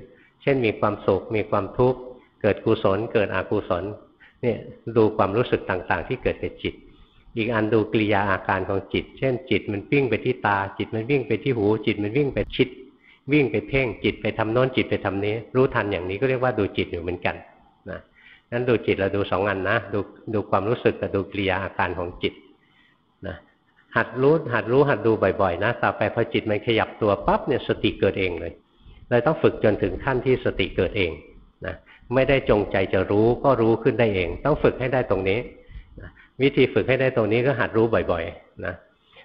เช่นมีความสุขมีความทุกข์เกิดกุศล เกิดอกุศลเนี่ยดูความรู้สึกต่างๆ ที่เกิดในจิต อีกอันดูกิริยาอาการของจิต เช่น จิตมันวิ่งไปที่ตา จิตมันวิ่งไปที่หู จิตมันวิ่งไปคิด วิ่งไปเพ่ง จิตไปทำโน้นจิตไปทำนี้ รู้ทันอย่างนี้ก็เรียกว่าดูจิตอยู่เหมือนกันนะนั้นดูจิตเราดูสองอันนะดูดูความรู้สึกกับดูกิริยาอาการของจิตนะหัดรู้หัดรู้หัดดูบ่อยๆ นะต่อไปพอจิตมันขยับตัวปั๊บเนี่ยสติเกิดเองเลยเลยต้องฝึกจนถึงขั้นที่สติเกิดเองนะไม่ได้จงใจจะรู้ก็รู้ขึ้นได้เอง ต้องฝึกให้ได้ตรงนี้ วิธีฝึกให้ได้ตรงนี้ก็หัดรู้บ่อยๆนะ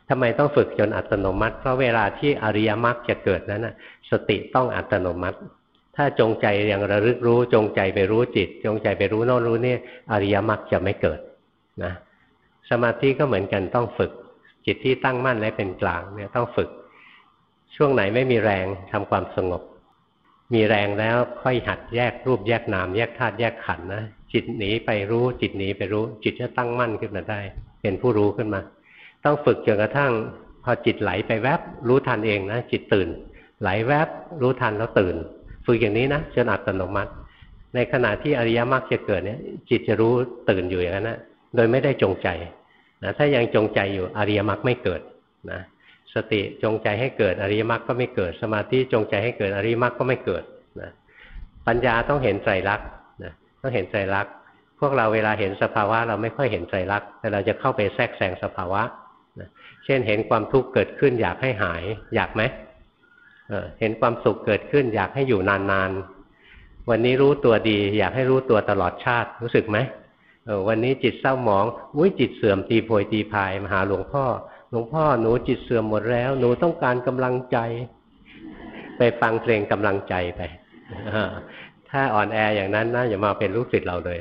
ทำไมต้องฝึกจนอัตโนมัติ เพราะเวลาที่อริยมรรคจะเกิดนั้นนะสติต้องอัตโนมัติ ถ้าจงใจยังระลึกรู้ จงใจไปรู้จิต จงใจไปรู้โน่นรู้นี่อริยมรรคจะไม่เกิดนะสมาธิก็เหมือนกันต้องฝึก จิตที่ตั้งมั่นและเป็นกลางเนี่ยต้องฝึก ช่วงไหนไม่มีแรงทำความสงบ มีแรงแล้วค่อยหัดแยกรูปแยกนาม แยกธาตุแยกขันธ์นะ จิตหนีไปรู้จิตหนีไปรู้ จิตจะตั้งมั่นขึ้นมาได้ เป็นผู้รู้ขึ้นมา ต้องฝึกจนกระทั่ง พอจิตไหลไปแวบรู้ทันเองนะจิตตื่น ไหลแวบรู้ทันแล้วตื่น ฝึกอย่างนี้นะจนอัตโนมัติ ในขณะที่อริยมรรคจะเกิดเนี่ย จิตจะรู้ตื่นอยู่อย่างนั้นนะโดยไม่ได้จงใจนะถ้ายังจงใจอยู่อริยมรรคไม่เกิดนะสติจงใจให้เกิดอริยมรรคก็ไม่เกิด สมาธิจงใจให้เกิดอริยมรรคก็ไม่เกิดนะปัญญาต้องเห็นไตรลักษณ์ ต้องเห็นไตรลักพวกเราเวลาเห็นสภาวะ เราไม่ค่อยเห็นไตรลักแต่เราจะเข้าไปแทรกแซงสภาวะนะเช่นเห็นความทุกข์เกิดขึ้น อยากให้หาย อยากไหมเเห็นความสุขเกิดขึ้น อยากให้อยู่นานๆ วันนี้รู้ตัวดี อยากให้รู้ตัวตลอดชาติรู้สึกไหมวันนี้จิตเศร้าหมองอุ้ยจิตเสื่อมตีโพยตีพายมาหาหลวงพ่อ หลวงพ่อหนูจิตเสื่อมหมดแล้ว หนูต้องการกำลังใจ ไปฟังเพลงกำลังใจไป ถ้าอ่อนแออย่างนั้นนะอย่ามาเป็นลูกศิษย์เราเลย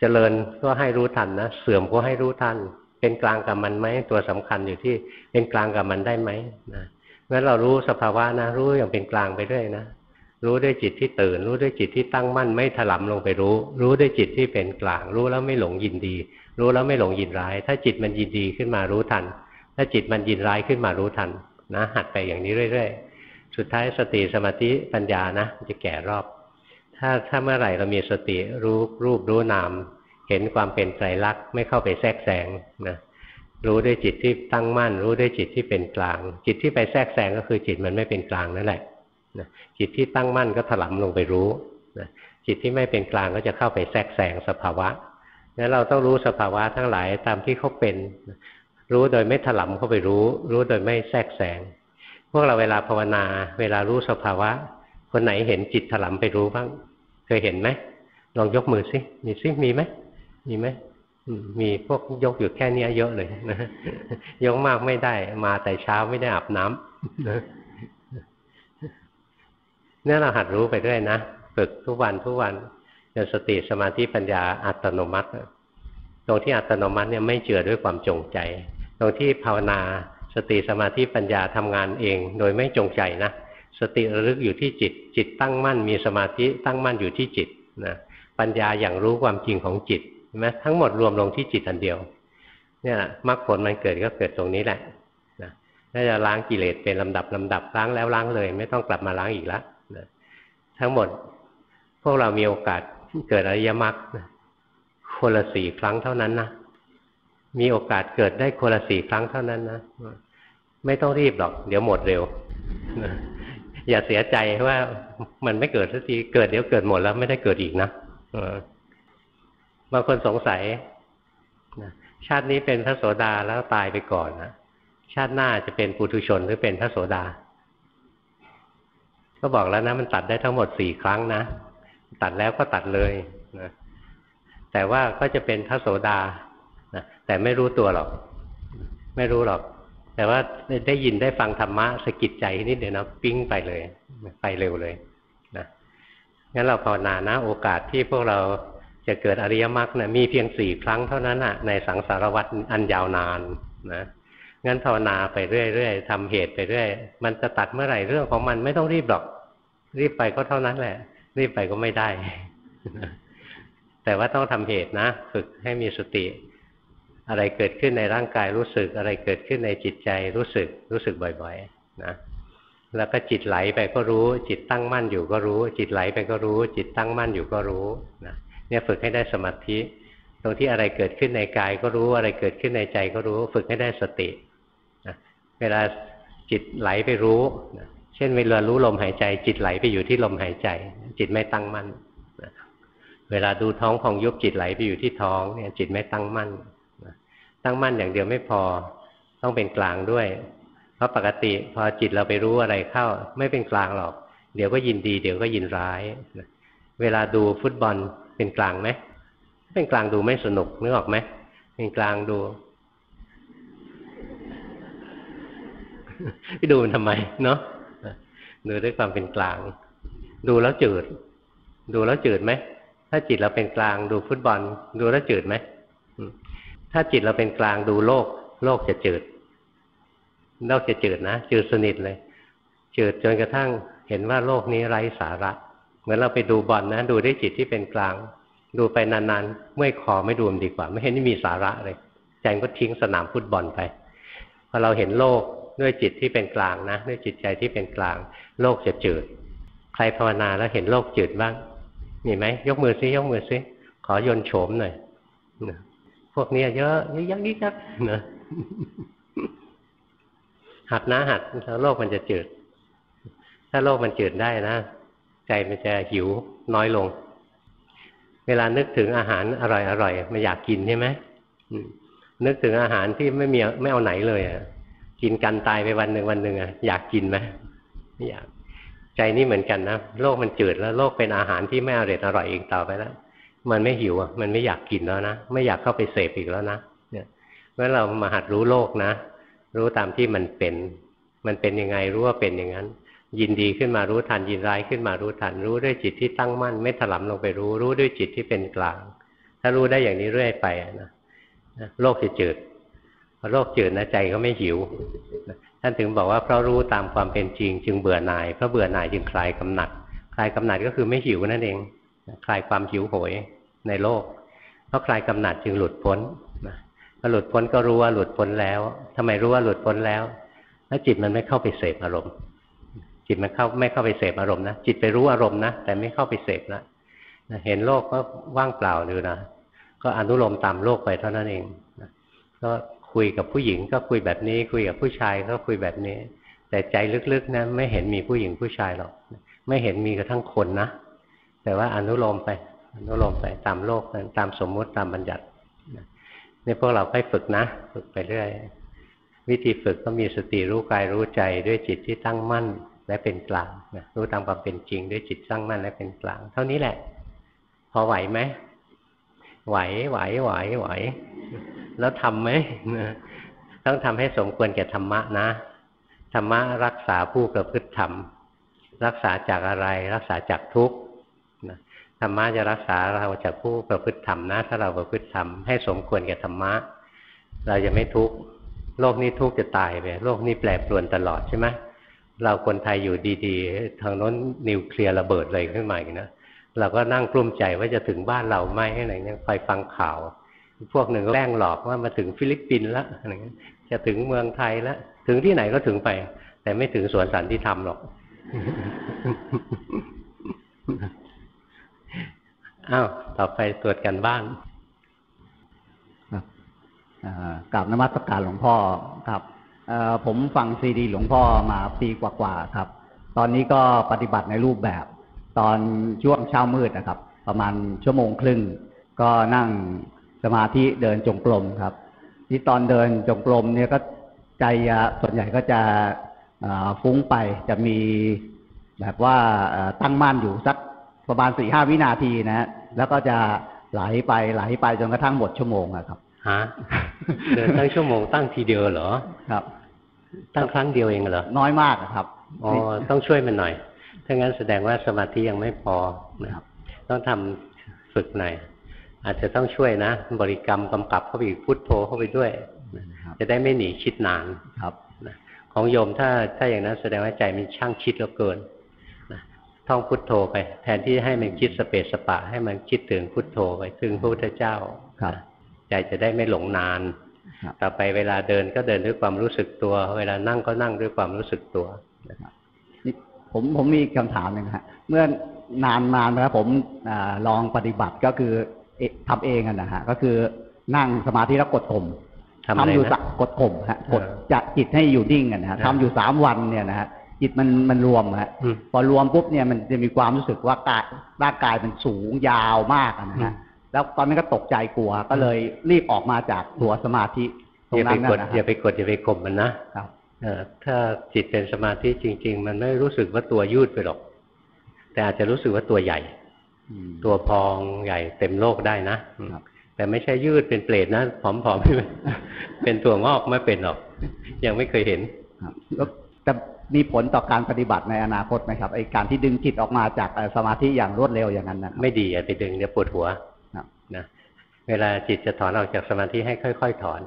เจริญก็ให้รู้ทันนะเสื่อมก็ให้รู้ทัน เป็นกลางกับมันไหมตัวสำคัญอยู่ที่เป็นกลางกับมันได้ไหมนะงั้นเรารู้สภาวะนะ รู้อย่างเป็นกลางไปด้วยนะรู้ด้วยจิตที่ตื่น รู้ด้วยจิตที่ตั้งมั่นไม่ถลำลงไปรู้ รู้ด้วยจิตที่เป็นกลาง รู้แล้วไม่หลงยินดี รู้แล้วไม่หลงยินร้าย ถ้าจิตมันยินดีขึ้นมารู้ทัน ถ้าจิตมันยินร้ายขึ้นมารู้ทันนะหัดไปอย่างนี้เรื่อย ๆ สุดท้ายสติสมาธิปัญญานะจะแก่รอบ ถ้าถ้าเมื่อไหร่เรามีสติรู้รูปรู้นาม เห็นความเป็นไตรลักษณ์ไม่เข้าไปแทรกแซงนะรู้ด้วยจิตที่ตั้งมั่น รู้ด้วยจิตที่เป็นกลาง จิตที่ไปแทรกแซงก็คือจิตมันไม่เป็นกลางนั่นแหละจิตที่ตั้งมั่นก็ถลำลงไปรู้จิตที่ไม่เป็นกลางก็จะเข้าไปแทรกแซงสภาวะงั้นเราต้องรู้สภาวะทั้งหลายตามที่เขาเป็น รู้โดยไม่ถลำเข้าไปรู้ รู้โดยไม่แทรกแซงพวกเราเวลาภาวนา เวลารู้สภาวะ คนไหนเห็นจิตถลำไปรู้บ้าง เคยเห็นไหมลองยกมือสิมีสิมีไหมมีไหมมีพวกยกอยู่แค่นี้เยอะเลยนะยกมากไม่ได้มาแต่เช้าไม่ได้อาบน้ำเนี่ยเราหัดรู้ไปด้วยนะฝึกทุกวันทุกวันจนสติสมาธิปัญญาอัตโนมัติ ตรงที่อัตโนมัติเนี่ยไม่เจือด้วยความจงใจ ตรงที่ภาวนาสติสมาธิปัญญาทำงานเอง โดยไม่จงใจนะ สติระลึกอยู่ที่จิต จิตตั้งมั่นมีสมาธิตั้งมั่นอยู่ที่จิตนะปัญญาอย่างรู้ความจริงของจิตใช่ไหมทั้งหมดรวมลงที่จิตอันเดียว เนี่ยมรรคผลมันเกิดก็เกิดตรงนี้แหละนะถ้าจะล้างกิเลสเป็นลำดับลำดับล้างแล้วล้างเลย ไม่ต้องกลับมาล้างอีกแล้วนะทั้งหมดพวกเรามีโอกาสเกิดอริยมรรคคนละสี่ครั้งเท่านั้นนะมีโอกาสเกิดได้คนละสี่ครั้งเท่านั้นนะไม่ต้องรีบหรอก เดี๋ยวหมดเร็ว อย่าเสียใจว่ามันไม่เกิดสักทีเกิดเดี๋ยวเกิดหมดแล้วไม่ได้เกิดอีกนะบางคนสงสัยชาตินี้เป็นพระโสดาแล้วตายไปก่อนนะชาติหน้าจะเป็นปุถุชนหรือเป็นพระโสดา ก็บอกแล้วนะ มันตัดได้ทั้งหมดสี่ครั้งนะตัดแล้วก็ตัดเลยนะแต่ว่าก็จะเป็นพระโสดานะแต่ไม่รู้ตัวหรอก ไม่รู้หรอก แต่ว่าได้ยินได้ฟังธรรมะสะกิดใจนิดเดียวนะปิ้งไปเลย ไปเร็วเลยนะงั้นเราภาวนานะ โอกาสที่พวกเราจะเกิดอริยมรรคนะมีเพียงสี่ครั้งเท่านั้นอะในสังสารวัฏอันยาวนานนะงั้นภาวนาไปเรื่อยๆทำเหตุไปเรื่อยมันจะตัดเมื่อไหร่เรื่องของมันไม่ต้องรีบหรอก รีบไปก็เท่านั้นแหละ รีบไปก็ไม่ได้ แต่ว่าต้องทำเหตุนะ ฝึกให้มีสติ อะไรเกิดขึ้นในร่างกายรู้สึก อะไรเกิดขึ้นในจิตใจรู้สึกรู้สึกบ่อยๆนะแล้วก็จิตไหลไปก็รู้ จิตตั้งมั่นอยู่ก็รู้ จิตไหลไปก็รู้ จิตตั้งมั่นอยู่ก็รู้นะเนี่ยฝึกให้ได้สมาธิตรงที่อะไรเกิดขึ้นในกายก็รู้อะไรเกิดขึ้นในใจก็รู้ ฝึกให้ได้สตินะเวลาจิตไหลไปรู้นะช่นเวลารู้ลมหายใจ จิตไหลไปอยู่ที่ลมหายใจ จิตไม่ตั้งมั่นเวลาดูท้องของยุบจิตไหลไปอยู่ที่ท้องเนี่ยจิตไม่ตั้งมั่น ตั้งมั่นอย่างเดียวไม่พอ ต้องเป็นกลางด้วย เพราะปกติพอจิตเราไปรู้อะไรเข้า ไม่เป็นกลางหรอก เดี๋ยวก็ยินดี เดี๋ยวก็ยินร้าย เวลาดูฟุตบอลเป็นกลางไหมเป็นกลางดูไม่สนุกนึกออกไหมเป็นกลางดูไปดูมันทำไมเนาะดูด้วยความเป็นกลาง ดูแล้วจืด ดูแล้วจืดไหมถ้าจิตเราเป็นกลางดูฟุตบอล ดูแล้วจืดไหม ถ้าจิตเราเป็นกลางดูโลก โลกจะจืดโลกจะจืดนะจืดสนิทเลย จืดจนกระทั่งเห็นว่าโลกนี้ไร้สาระ เหมือนเราไปดูบอลนะดูด้วยจิตที่เป็นกลาง ดูไปนานๆเมื่อคอไม่ดูมันดีกว่า ไม่เห็นมีสาระเลยใจก็ทิ้งสนามฟุตบอลไปพอเราเห็นโลกด้วยจิตที่เป็นกลางนะ ด้วยจิตใจที่เป็นกลาง โลกจะจืด ใครภาวนาแล้วเห็นโลกจืดบ้างมีไหมยกมือซิยกมือซิขอยนโฉมหน่อย พวกนี้เยอะยักยิ่ยักนะหัดนะหัดแล้วโลกมันจะจืด ถ้าโลกมันจืดได้นะ ใจมันจะหิวน้อยลง เวลานึกถึงอาหารอร่อยอร่อยมันอยากกินใช่ไหมนึกถึงอาหารที่ไม่มีไม่เอาไหนเลยอะกินกันตายไปวันหนึ่งวันหนึ่งอะอยากกินไหมไม่อยาก ใจนี่เหมือนกันนะโลกมันจืดแล้ว โลกเป็นอาหารที่ไม่อร่อยอร่อยอีกต่อไปแล้ว มันไม่หิวอะ มันไม่อยากกินแล้วนะ ไม่อยากเข้าไปเสพอีกแล้วนะ เนี่ยเพราะเรามาหัดรู้โลกนะ รู้ตามที่มันเป็น มันเป็นยังไงรู้ว่าเป็นอย่างนั้น ยินดีขึ้นมารู้ทัน ยินร้ายขึ้นมารู้ทัน รู้ด้วยจิตที่ตั้งมั่น ไม่ถลำลงไปรู้ รู้ด้วยจิตที่เป็นกลาง ถ้ารู้ได้อย่างนี้เรื่อยไปนะโลกจะจืดพอโลกจืดนะใจก็ไม่หิว ท่านถึงบอกว่าเพราะรู้ตามความเป็นจริง จึงเบื่อหน่าย เพราะเบื่อหน่ายจึงคลายกำหนัด คลายกำหนัดก็คือไม่หิวนั่นเอง คลายความหิวโหยในโลก เพราะคลายกำหนัดจึงหลุดพ้นพอหลุดพ้นก็รู้ว่าหลุดพ้นแล้วทำไมรู้ว่าหลุดพ้นแล้ว แล้วจิตมันไม่เข้าไปเสพอารมณ์ จิตมันเข้าไม่เข้าไปเสพอารมณ์นะ จิตไปรู้อารมณ์นะ แต่ไม่เข้าไปเสพนะเห็นโลกก็ว่างเปล่าดูนะ ก็อนุโลมตามโลกไปเท่านั้นเองก็คุยกับผู้หญิงก็คุยแบบนี้ คุยกับผู้ชายก็คุยแบบนี้ แต่ใจลึกๆนะไม่เห็นมีผู้หญิงผู้ชายหรอก ไม่เห็นมีกระทั่งคนนะ แต่ว่าอนุโลมไปอนุโลมไปตามโลกตามสมมุติตามบัญญัตินี่พวกเราค่อยฝึกนะ ฝึกไปเรื่อยวิธีฝึกก็มีสติรู้กายรู้ใจด้วยจิตที่ตั้งมั่นและเป็นกลางนะรู้ตามความเป็นจริงด้วยจิตตั้งมั่นและเป็นกลาง เท่านี้แหละ พอไหวไหมไหวไหวไหวไหว แล้วทำไหมต้องทำให้สมควรแก่ธรรมะนะธรรมะรักษาผู้ประพฤติธรรม รักษาจากอะไรรักษาจากทุกข์ ธรรมะจะรักษาเราจากผู้ประพฤติธรรมนะ ถ้าเราประพฤติธรรมให้สมควรแก่ธรรมะ เราจะไม่ทุกข์โลกนี้ทุกข์จะตายไปโลกนี้แปรปรวนตลอดใช่ไหมเราคนไทยอยู่ดีๆ ทางโน้นนิวเคลียร์ระเบิดเลยขึ้นมาอีกนะเราก็นั่งกลุ้มใจว่าจะถึงบ้านเราไหมอะไรเงี้ยคอยฟังข่าว พวกหนึ่งแล้งหลอกว่ามาถึงฟิลิปปินส์แล้วอะไรเงี้ยจะถึงเมืองไทยแล้ว ถึงที่ไหนก็ถึงไป แต่ไม่ถึงสวนสันติธรรมหรอก อ้าวต่อไปตรวจกันบ้านครับกราบนมัสการหลวงพ่อครับผมฟังซีดีหลวงพ่อมาปีกว่าๆครับ ตอนนี้ก็ปฏิบัติในรูปแบบ ตอนช่วงเช้ามืดนะครับ ประมาณชั่วโมงครึ่ง ก็นั่งสมาธิเดินจงกรมครับ ที่ตอนเดินจงกรมเนี่ยก็ใจส่วนใหญ่ก็จะฟุ้งไปจะมีแบบว่าตั้งมั่นอยู่สักประมาณสี่ห้าวินาทีนะ แล้วก็จะไหลไปไหลไปจนกระทั่งหมดชั่วโมงครับฮะเดินตั้งชั่วโมงตั้งทีเดียวเหรอครับ ตั้งครั้งเดียวเองเหรอน้อยมากครับอ๋อต้องช่วยมันหน่อยถ้างั้นแสดงว่าสมาธิยังไม่พอนะครับ ต้องทำฝึกหน่อยอาจจะต้องช่วยนะ บริกรรมกำกับเข้าไปอีกพุทโธเข้าไปด้วย จะได้ไม่หนีคิดนานครับของโยมถ้าถ้าอย่างนั้นแสดงว่าใจมันช่างคิดแล้วเกิน ท่องพุทโธไป แทนที่ให้มันคิดสเปสสปะ ให้มันคิดถึงพุทโธไปถึงพระพุทธเจ้าครับใจจะได้ไม่หลงนาน ต่อไปเวลาเดินก็เดินด้วยความรู้สึกตัว เวลานั่งก็นั่งด้วยความรู้สึกตัวผมผมมีคำถามหนึ่งครับเมื่อนานนานแล้วผมอลองปฏิบัติก็คือทำเองนะฮะก็คือนั่งสมาธิแล้วกดข่มทำอยู่สักกดข่มฮะกดจะจิตให้อยู่นิ่งนะฮะทำอยู่สามวันเนี่ยนะฮะ จิตมันมันรวมฮะพอรวมปุ๊บเนี่ยมันจะมีความรู้สึกว่ากายร่างกายมันสูงยาวมากนะฮะแล้วตอนนั้นก็ตกใจกลัวก็เลยรีบออกมาจากตัวสมาธิตรงนั้นนะอย่าไปกดอย่าไปข่มมันนะครับถ้าจิตเป็นสมาธิจริง ๆ มันไม่รู้สึกว่าตัวยืดไปหรอก แต่อาจจะรู้สึกว่าตัวใหญ่ตัวพองใหญ่เต็มโลกได้นะแต่ไม่ใช่ยืดเป็นเปรตนะผอมๆไม่เป็นตัวงอกไม่เป็นหรอก ยังไม่เคยเห็นแล้วจะ มีผลต่อการปฏิบัติในอนาคตไหมครับไอการที่ดึงจิตออกมาจากสมาธิอย่างรวดเร็วอย่างนั้นนะไม่ดีอย่าไปดึงเดี๋ยวปวดหัวนะเวลาจิตจะถอนออกจากสมาธิให้ค่อย ๆ ถอน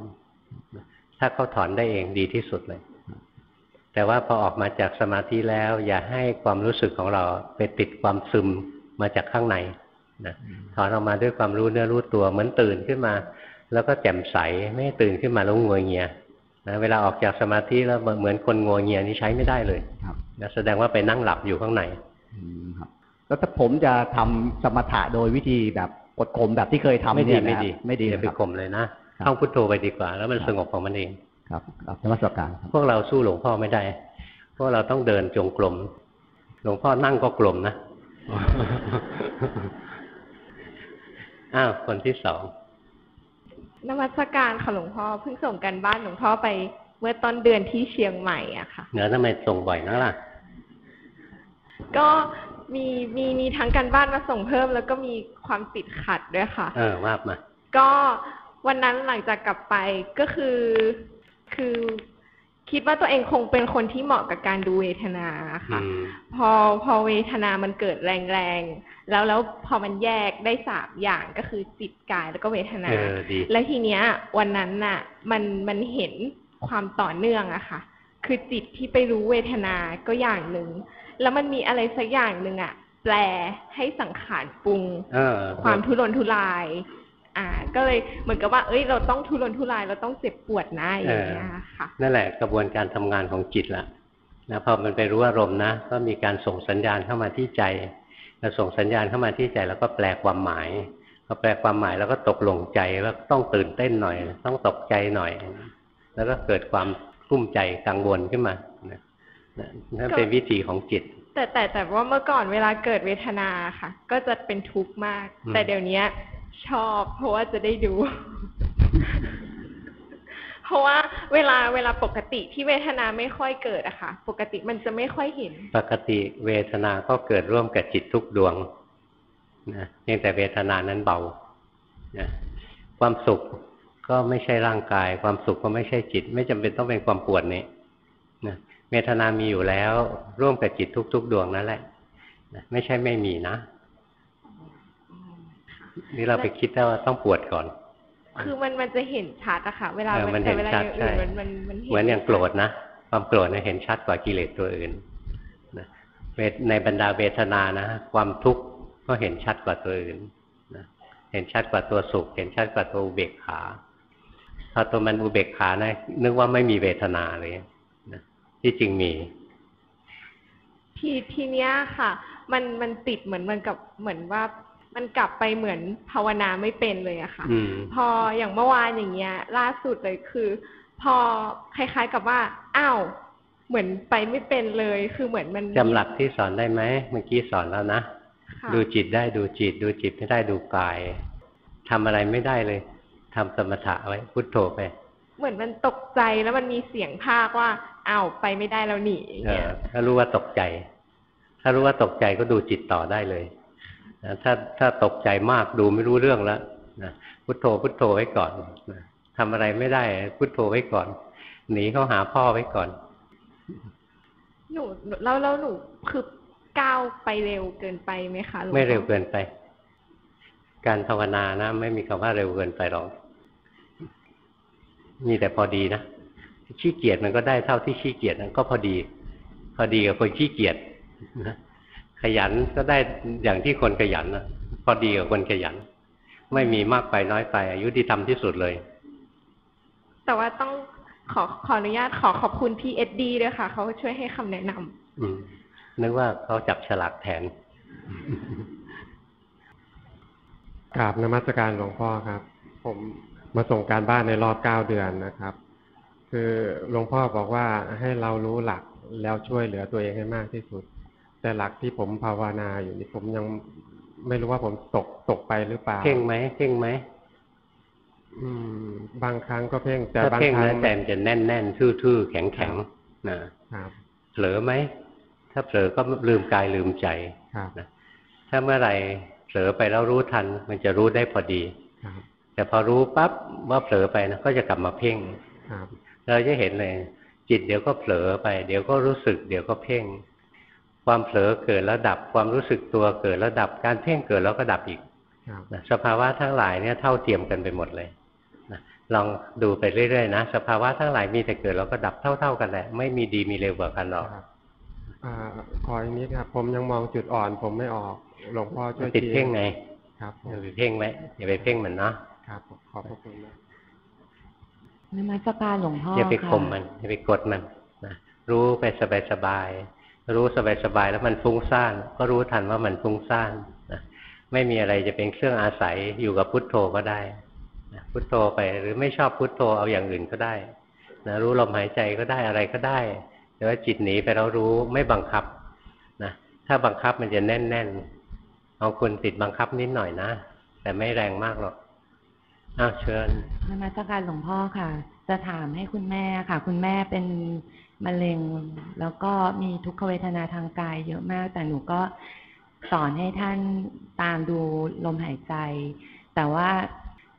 ถ้าเขาถอนได้เองดีที่สุดเลย แต่ว่าพอออกมาจากสมาธิแล้ว อย่าให้ความรู้สึกของเราไปติดความซึมมาจากข้างในนะถอนออกมาด้วยความรู้เนื้อรู้ตัวเหมือนตื่นขึ้นมา แล้วก็แจ่มใสไม่ตื่นขึ้นมาแล้วงวยเงีย นะเวลาออกจากสมาธิแล้วเหมือนคนงวงเงียนี่ใช้ไม่ได้เลยนะแสดงว่าไปนั่งหลับอยู่ข้างในแล้วถ้าผมจะทำสมถะโดยวิธีแบบกดข่มแบบที่เคยทำไม่ดีไม่ดีไม่ดีอย่าไปข่มเลยนะท่องพุทโธไปดีกว่า แล้วมันสงบของมันเอง ครับครับธรรมสการพวกเราสู้หลวงพ่อไม่ได้พวกเราต้องเดินจงกรมหลวงพ่อนั่งก็กลมนะอ้าวคนที่สอง นวัตการค่ะหลวงพ่อเพิ่งส่งกันบ้านหลวงพ่อไปเมื่อตอนเดือนที่เชียงใหม่อะค่ะเนื้อทำไมส่งบ่อยนักล่ะ ก็มีมีมีทั้งการบ้านมาส่งเพิ่ม แล้วก็มีความติดขัดด้วยค่ะ เออว่ามาก็วันนั้นหลังจากกลับไปก็คือคือ คิดว่าตัวเองคงเป็นคนที่เหมาะกับการดูเวทนาค่ะ พอพอเวทนามันเกิดแรงๆ แล้วแล้วพอมันแยกได้สามอย่างก็คือจิตกายแล้วก็เวทนา แล้วทีเนี้ย วันนั้นน่ะ มันมันเห็นความต่อเนื่องอะค่ะ คือจิตที่ไปรู้เวทนาก็อย่างหนึ่ง แล้วมันมีอะไรสักอย่างหนึ่งอะแปลให้สังขารปรุงความทุรนทุราย อ่า ก็เลยเหมือนกับว่า เอ้ย เราต้องทุรนทุราย เราต้องเจ็บปวดนะอย่างเงี้ยค่ะ นั่นแหละกระบวนการทำงานของจิตละนะพอมันไปรู้อารมณ์นะ ก็มีการส่งสัญญาณเข้ามาที่ใจเราส่งสัญญาณเข้ามาที่ใจแล้วก็แปลความหมายพอแปลความหมายแล้วก็ตกลงใจว่าต้องตื่นเต้นหน่อย ต้องตกใจหน่อย แล้วก็เกิดความกุ้มใจกังวลขึ้นมานั่นเป็นวิธีของจิต แต่แต่แต่ว่าเมื่อก่อนเวลาเกิดเวทนาค่ะ ก็จะเป็นทุกข์มากอืมแต่เดี๋ยวนี้ ชอบ เพราะว่าจะได้ดู เพราะว่าเวลาเวลาปกติที่เวทนาไม่ค่อยเกิดอะค่ะ ปกติมันจะไม่ค่อยเห็น ปกติเวทนาก็เกิดร่วมกับจิตทุกดวงนะเพียงแต่เวทนานั้นเบานะความสุขก็ไม่ใช่ร่างกาย ความสุขก็ไม่ใช่จิต ไม่จำเป็นต้องเป็นความปวดนี้นะเวทนามีอยู่แล้วร่วมกับจิตทุกๆดวงนั่นแหละนะไม่ใช่ไม่มีนะ นี่เราไปคิดได้ว่าต้องปวดก่อน คือมันมันจะเห็นชัดอะค่ะ เวลาเออมันเห็นแต่เวลาชัดอย่างอื่นใช่มันมันมันเหมือนอย่างโกรธนะความโกรธเนี่ยเห็นชัดกว่ากิเลสตัวอื่นนะเวทในบรรดาเวทนานะความทุกข์ก็เห็นชัดกว่าตัวอื่นนะเห็นชัดกว่าตัวสุข เห็นชัดกว่าตัวอุเบกขาพอตัวมันอุเบกขานะนึกว่าไม่มีเวทนาเลยนะที่จริงมี ทีทีเนี้ยค่ะ มันมันติดเหมือนมันกับเหมือนว่า มันกลับไปเหมือนภาวนาไม่เป็นเลยอะค่ะอืมพออย่างเมื่อวานอย่างเงี้ย ล่าสุดเลยคือ พอคล้าย ๆกับว่าอ้าวเหมือนไปไม่เป็นเลย คือเหมือนมันจำหลักที่สอนได้ไหมเมื่อกี้สอนแล้วนะค่ะดูจิตได้ดูจิต ดูจิตไม่ได้ดูกายทำอะไรไม่ได้เลยทำสมถะไว้พุทโธไป เหมือนมันตกใจแล้วมันมีเสียงภาคว่าอ้าวไปไม่ได้แล้วหนีอย่างเอเงี้อยถ้ารู้ว่าตกใจ ถ้ารู้ว่าตกใจก็ดูจิตต่อได้เลย นะถ้าถ้าตกใจมากดูไม่รู้เรื่องแล้วนะพุทโธพุทโธไว้ก่อนนะทำอะไรไม่ได้ พุทโธไว้ก่อน หนีเข้าหาพ่อไว้ก่อน หนูแล้วแล้วหนูคือก้าวไปเร็วเกินไปไหมคะหลวงพ่อไม่เร็วเกินไป การภาวนานะไม่มีคำว่าเร็วเกินไปหรอกมีแต่พอดีนะขี้เกียจมันก็ได้เท่าที่ขี้เกียจนั้นก็พอดี พอดีกับคนขี้เกียจนะ ขยันก็ได้อย่างที่คนขยันนะพอดีกับคนขยัน ไม่มีมากไปน้อยไป อายุที่ทำที่สุดเลย แต่ว่าต้องขอขออนุญาตขอขอบคุณพี่เอ็ดดีด้วยค่ะ เขาช่วยให้คำแนะนำอืมนึกว่าเขาจับฉลากแทนกราบนมัสการหลวงพ่อครับ ผมมาส่งการบ้านในรอบเก้าเดือนนะครับ คือหลวงพ่อบอกว่าให้เรารู้หลักแล้วช่วยเหลือตัวเองให้มากที่สุด แต่หลักที่ผมภาวนาอยู่นี่ผมยังไม่รู้ว่าผมตกตกไปหรือเปล่าเพ่งไหมเพ่งไหมอืม บางครั้งก็เพ่งแต่ถ้าบางเพ่งครั้แล้งวใจมันจะแน่นแน่นๆทื่อๆแข็งแข็งๆนะครับเผลอไหมถ้าเผลอก็ลืมกายลืมใจครับนะถ้าเมื่อไหร่เผลอไปแล้วรู้ทัน มันจะรู้ได้พอดีครับแต่พอรู้ปั๊บว่าเผลอไปนะก็จะกลับมาเพ่งครับเราจะเห็นเลย จิตเดี๋ยวก็เผลอไป เดี๋ยวก็รู้สึก เดี๋ยวก็เพ่ง ความเผลอเกิดแล้วดับความรู้สึกตัวเกิดแล้วดับการเพ่งเกิดแล้วก็ดับอีกครับนะสภาวะทั้งหลายเนี่ยเท่าเทียมกันไปหมดเลยนะลองดูไปเรื่อยๆนะสภาวะทั้งหลายมีแต่เกิดแล้วก็ดับเท่า ๆกันแหละ ไม่มีดีมีเร็วกว่ากันหรอกครับอ่าขออีกนิดครับ ผมยังมองจุดอ่อน ผมไม่ออกหลวงพ่อช่วยติดชี้เพ่งไงครับอย่าไปเพ่งไว้อย่าไปเพ่งมันเนาะครับขอบพระคุณมากนมัสการหลวงพ่ออย่าไปค่ะข่มมันอย่าไปกดมันนะรู้ไปสบายๆ รู้สบายๆแล้วมันฟุ้งซ่าน ก็รู้ทันว่ามันฟุ้งซ่านนะไม่มีอะไรจะเป็นเครื่องอาศัยอยู่กับพุทโธก็ได้นะพุทโธไปหรือไม่ชอบพุทโธเอาอย่างอื่นก็ได้นะรู้ลมหายใจก็ได้อะไรก็ได้ แต่ว่าจิตหนีไปแล้วรู้ไม่บังคับนะถ้าบังคับมันจะแน่นๆเอาคุณติดบังคับนิดหน่อยนะ แต่ไม่แรงมากหรอกอ้าวเชิญนมัสการหลวงพ่อค่ะ จะถามให้คุณแม่ค่ะ คุณแม่เป็น มะเร็ง แล้วก็มีทุกขเวทนาทางกายเยอะมาก แต่หนูก็สอนให้ท่านตามดูลมหายใจ แต่ว่า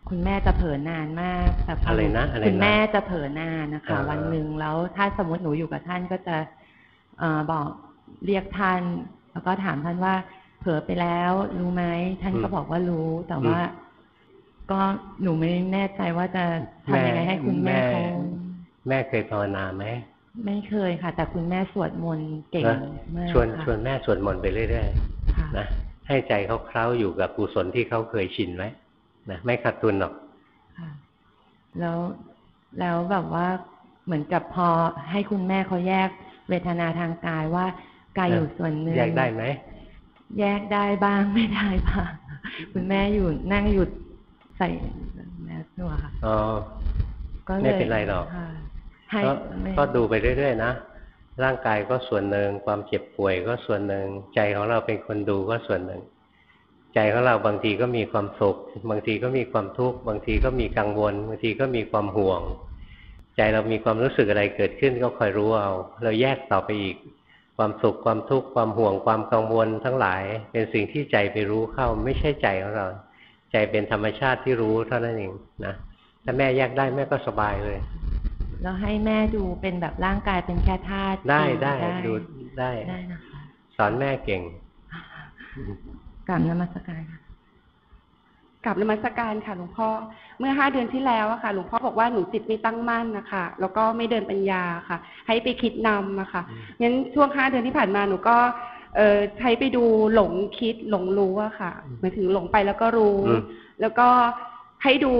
คุณแม่จะเผลอนานมากแต่พอะไรนะอะไรนะคุณแม่จะเผลอนานนะคะอ่าวันหนึ่งแล้วถ้าสมมติหนูอยู่กับท่านก็จะเออบอกเรียกท่าน แล้วก็ถามท่านว่าเผลอไปแล้วรู้ไหมท่านก็บอกว่ารู้แต่ว่า ก็หนูไม่แน่ใจว่าจะทำยังไงให้คุณแม่เขาแม่เคยภาวนาไหม ไม่เคยค่ะ แต่คุณแม่สวดมนต์เก่งนะมากชวนค่ะชวนแม่สวดมนต์ไปเรื่อยค่ะๆนะให้ใจเขาเคล้าอยู่กับกุศลที่เขาเคยชินไว้นะไม่ขาดทุนหรอกค่ะแล้วแล้วแบบว่าเหมือนกับพอให้คุณแม่เขาแยกเวทนาทางกายว่ากายอยู่ส่วนหนึ่งแยกได้ไหมแยกได้บ้างไม่ได้บ้างคุณแม่อยู่นั่งหยุดใส่แมสตัวค่ะอ๋อก็เลยไม่เป็นไรหรอกค่ะ ให้ก็ไม่ก็ดูไปเรื่อยๆนะร่างกายก็ส่วนหนึ่งความเจ็บป่วยก็ส่วนหนึ่ง ใจของเราเป็นคนดูก็ส่วนหนึ่ง ใจของเราบางทีก็มีความสุข บางทีก็มีความทุกข์บางทีก็มีกังวล บางทีก็มีความห่วง ใจเรามีความรู้สึกอะไรเกิดขึ้นก็คอยรู้เอา เราแยกต่อไปอีก ความสุขความทุกข์ความห่วงความกังวลทั้งหลาย เป็นสิ่งที่ใจไปรู้เข้าไม่ใช่ใจของเรา ใจเป็นธรรมชาติที่รู้เท่านั้นเองนะถ้าแม่แยกได้แม่ก็สบายเลย แล้วให้แม่ดูเป็นแบบร่างกายเป็นแค่ธาตุได้ได้ดูได้ได้นะคะสอนแม่เก่งกลับนมัสการค่ะกลับนมัสการค่ะหลวงพ่อเมื่อห้าเดือนที่แล้วอะค่ะ หลวงพ่อบอกว่าหนูจิตไม่ตั้งมั่นนะคะแล้วก็ไม่เดินปัญญาค่ะ ให้ไปคิดนำอะค่ะงั้นช่วงห้าเดือนที่ผ่านมาหนูก็เออใช้ไปดูหลงคิดหลงรู้อะค่ะหมายถึงหลงไปแล้วก็รู้ แล้วก็ ให้ดู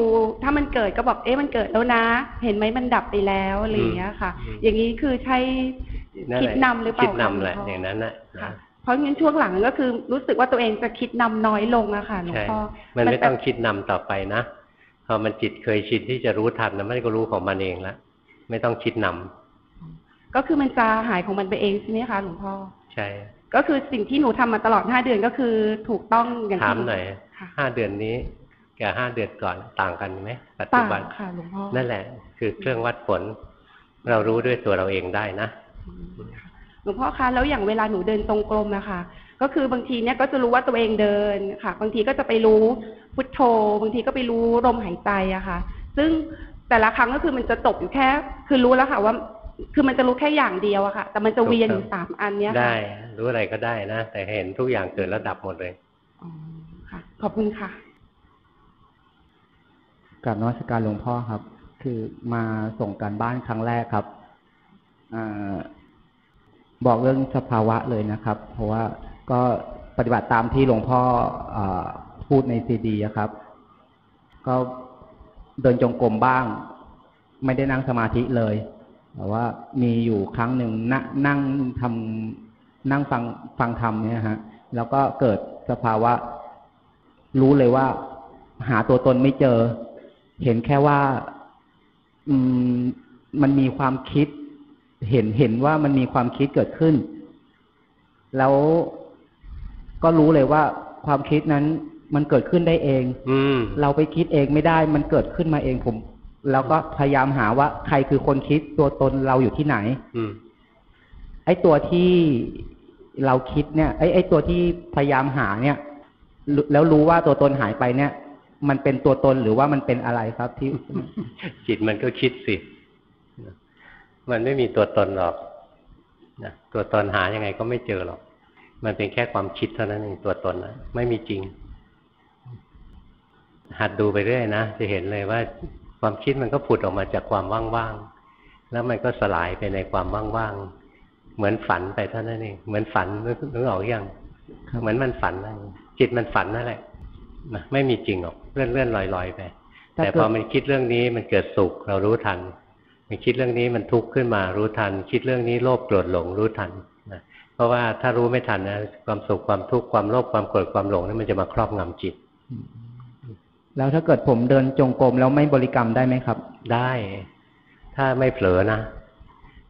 ถ้ามันเกิดก็บอกเอ๊ะมันเกิดแล้วนะ เห็นไหมมันดับไปแล้วอะไรอย่างเงี้ยค่ะ อย่างนี้คือใช้คิดนำหรือเปล่าคิดนำแหละอย่างนั้นแหละเพราะงั้นช่วงหลังก็คือรู้สึกว่าตัวเองจะคิดนำน้อยลงอะค่ะหลวงพ่อมันไม่ต้องคิดนำต่อไปนะพอมันจิตเคยชินที่จะรู้ทันนะมันก็รู้ของมันเองแล้วไม่ต้องคิดนำก็คือมันจะหายของมันไปเองใช่ไหมคะหลวงพ่อใช่ ก็คือสิ่งที่หนูทำมาตลอดห้าเดือนก็คือถูกต้องอย่างที่ถามหน่อยห้าเดือนนี้ กับห้าเดือนก่อนต่างกันไหมปัจจุบันค่ะหลวงพ่อนั่นแหละ คือเครื่องวัดผล เรารู้ด้วยตัวเราเองได้นะหลวงพ่อคะแล้วอย่างเวลาหนูเดินตรงกลมนะคะก็คือบางทีเนี่ยก็จะรู้ว่าตัวเองเดินค่ะ บางทีก็จะไปรู้พุทโธ บางทีก็ไปรู้ลมหายใจอะค่ะ ซึ่งแต่ละครั้งก็คือมันจะจบอยู่แค่ คือรู้แล้วค่ะว่า คือมันจะรู้แค่อย่างเดียวอะค่ะ แต่มันจะเวียนอยู่สามอันเนี้ยได้ รู้อะไรก็ได้นะ แต่เห็นทุกอย่างเกิดแล้วดับหมดเลยอ๋อค่ะ ขอบคุณค่ะ กับนวัตการหลวงพ่อครับ คือมาส่งการบ้านครั้งแรกครับอบอกเรื่องสภาวะเลยนะครับ เพราะว่าก็ปฏิบัติตามที่หลวงพ่ออพูดในซีดีครับ ก็เดินจงกรมบ้าง ไม่ได้นั่งสมาธิเลยแต่ว่ามีอยู่ครั้งหนึ่งนนั่งทำนั่งฟังฟังธรรมเนี่ยฮะ แล้วก็เกิดสภาวะ รู้เลยว่า หาตัวตนไม่เจอ เห็นแค่ว่า อืม มันมีความคิด เห็นเห็นว่ามันมีความคิดเกิดขึ้น แล้วก็รู้เลยว่าความคิดนั้นมันเกิดขึ้นได้เอง อืเราไปคิดเองไม่ได้ มันเกิดขึ้นมาเองผม แล้วก็พยายามหาว่าใครคือคนคิดตัวตนเราอยู่ที่ไหน อืไอ้ตัวที่เราคิดเนี่ยไอ้ไอ้ตัวที่พยายามหาเนี่ย แล้วรู้ว่าตัวตนหายไปเนี่ย มันเป็นตัวตนหรือว่ามันเป็นอะไรครับที่ จิตมันก็คิดสิ มันไม่มีตัวตนหรอกนะตัวตนหายังไงก็ไม่เจอหรอก มันเป็นแค่ความคิดเท่านั้นเองตัวตนนะไม่มีจริง หัดดูไปเรื่อยนะ จะเห็นเลยว่าความคิดมันก็ผุดออกมาจากความว่างๆ แล้วมันก็สลายไปในความว่างๆ เหมือนฝันไปเท่านั้นเอง เหมือนฝันนึกออกยัง เหมือนมันฝันนั่นจิตมันฝันนั่นแหละ นะไม่มีจริงหรอกเลื่อนเลื่อนลอยลอยไป แต่พอมันคิดเรื่องนี้มันเกิดสุขเรารู้ทัน มันคิดเรื่องนี้มันทุกข์ขึ้นมารู้ทัน คิดเรื่องนี้โลภโกรธหลงรู้ทันเพราะว่าถ้ารู้ไม่ทันนะความสุขความทุกข์ความโลภความโกรธความหลงนี่มันจะมาครอบงำจิต แล้วถ้าเกิดผมเดินจงกรมแล้วไม่บริกรรมได้ไหมครับ ได้ ถ้าไม่เผลอนะ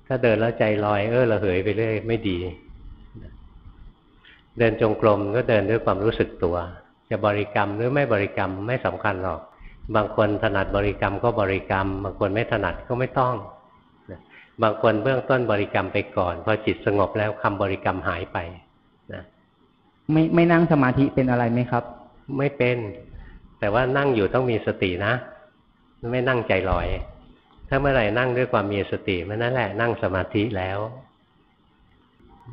ถ้าเดินแล้วใจลอยเออระเหยไปเรื่อยไม่ดี เดินจงกรมก็เดินด้วยความรู้สึกตัว จะบริกรรมหรือไม่บริกรรมไม่สำคัญหรอก บางคนถนัดบริกรรมก็บริกรรม บางคนไม่ถนัดก็ไม่ต้อง บางคนเบื้องต้นบริกรรมไปก่อน พอจิตสงบแล้วคำบริกรรมหายไปนะไม่ไม่นั่งสมาธิเป็นอะไรไหมครับ ไม่เป็น แต่ว่านั่งอยู่ต้องมีสตินะ ไม่นั่งใจลอย ถ้าเมื่อไหร่นั่งด้วยความมีสติมันนั่นแหละนั่งสมาธิแล้ว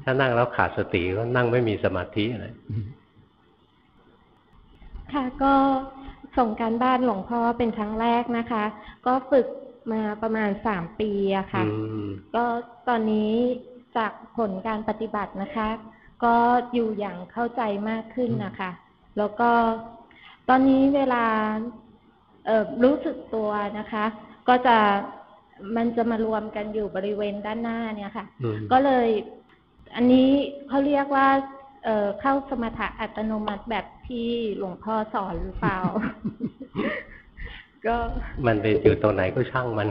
ถ้านั่งแล้วขาดสติก็นั่งไม่มีสมาธิเลย ค่ะก็ส่งการบ้านหลวงพ่อเป็นครั้งแรกนะคะ ก็ฝึกมาประมาณสามปีอะค่ะ ก็ตอนนี้จากผลการปฏิบัตินะคะ ก็อยู่อย่างเข้าใจมากขึ้นนะคะ แล้วก็ตอนนี้เวลาเอรู้สึกตัวนะคะ ก็จะมันจะมารวมกันอยู่บริเวณด้านหน้าเนี่ยค่ะ ก็เลย อันนี้เขาเรียกว่าเอเข้าสมถะอัตโนมัติแบบ ที่หลวงพ่อสอนหรือเปล่า ก็มันไปอยู่ตรงไหนก็ช่างมัน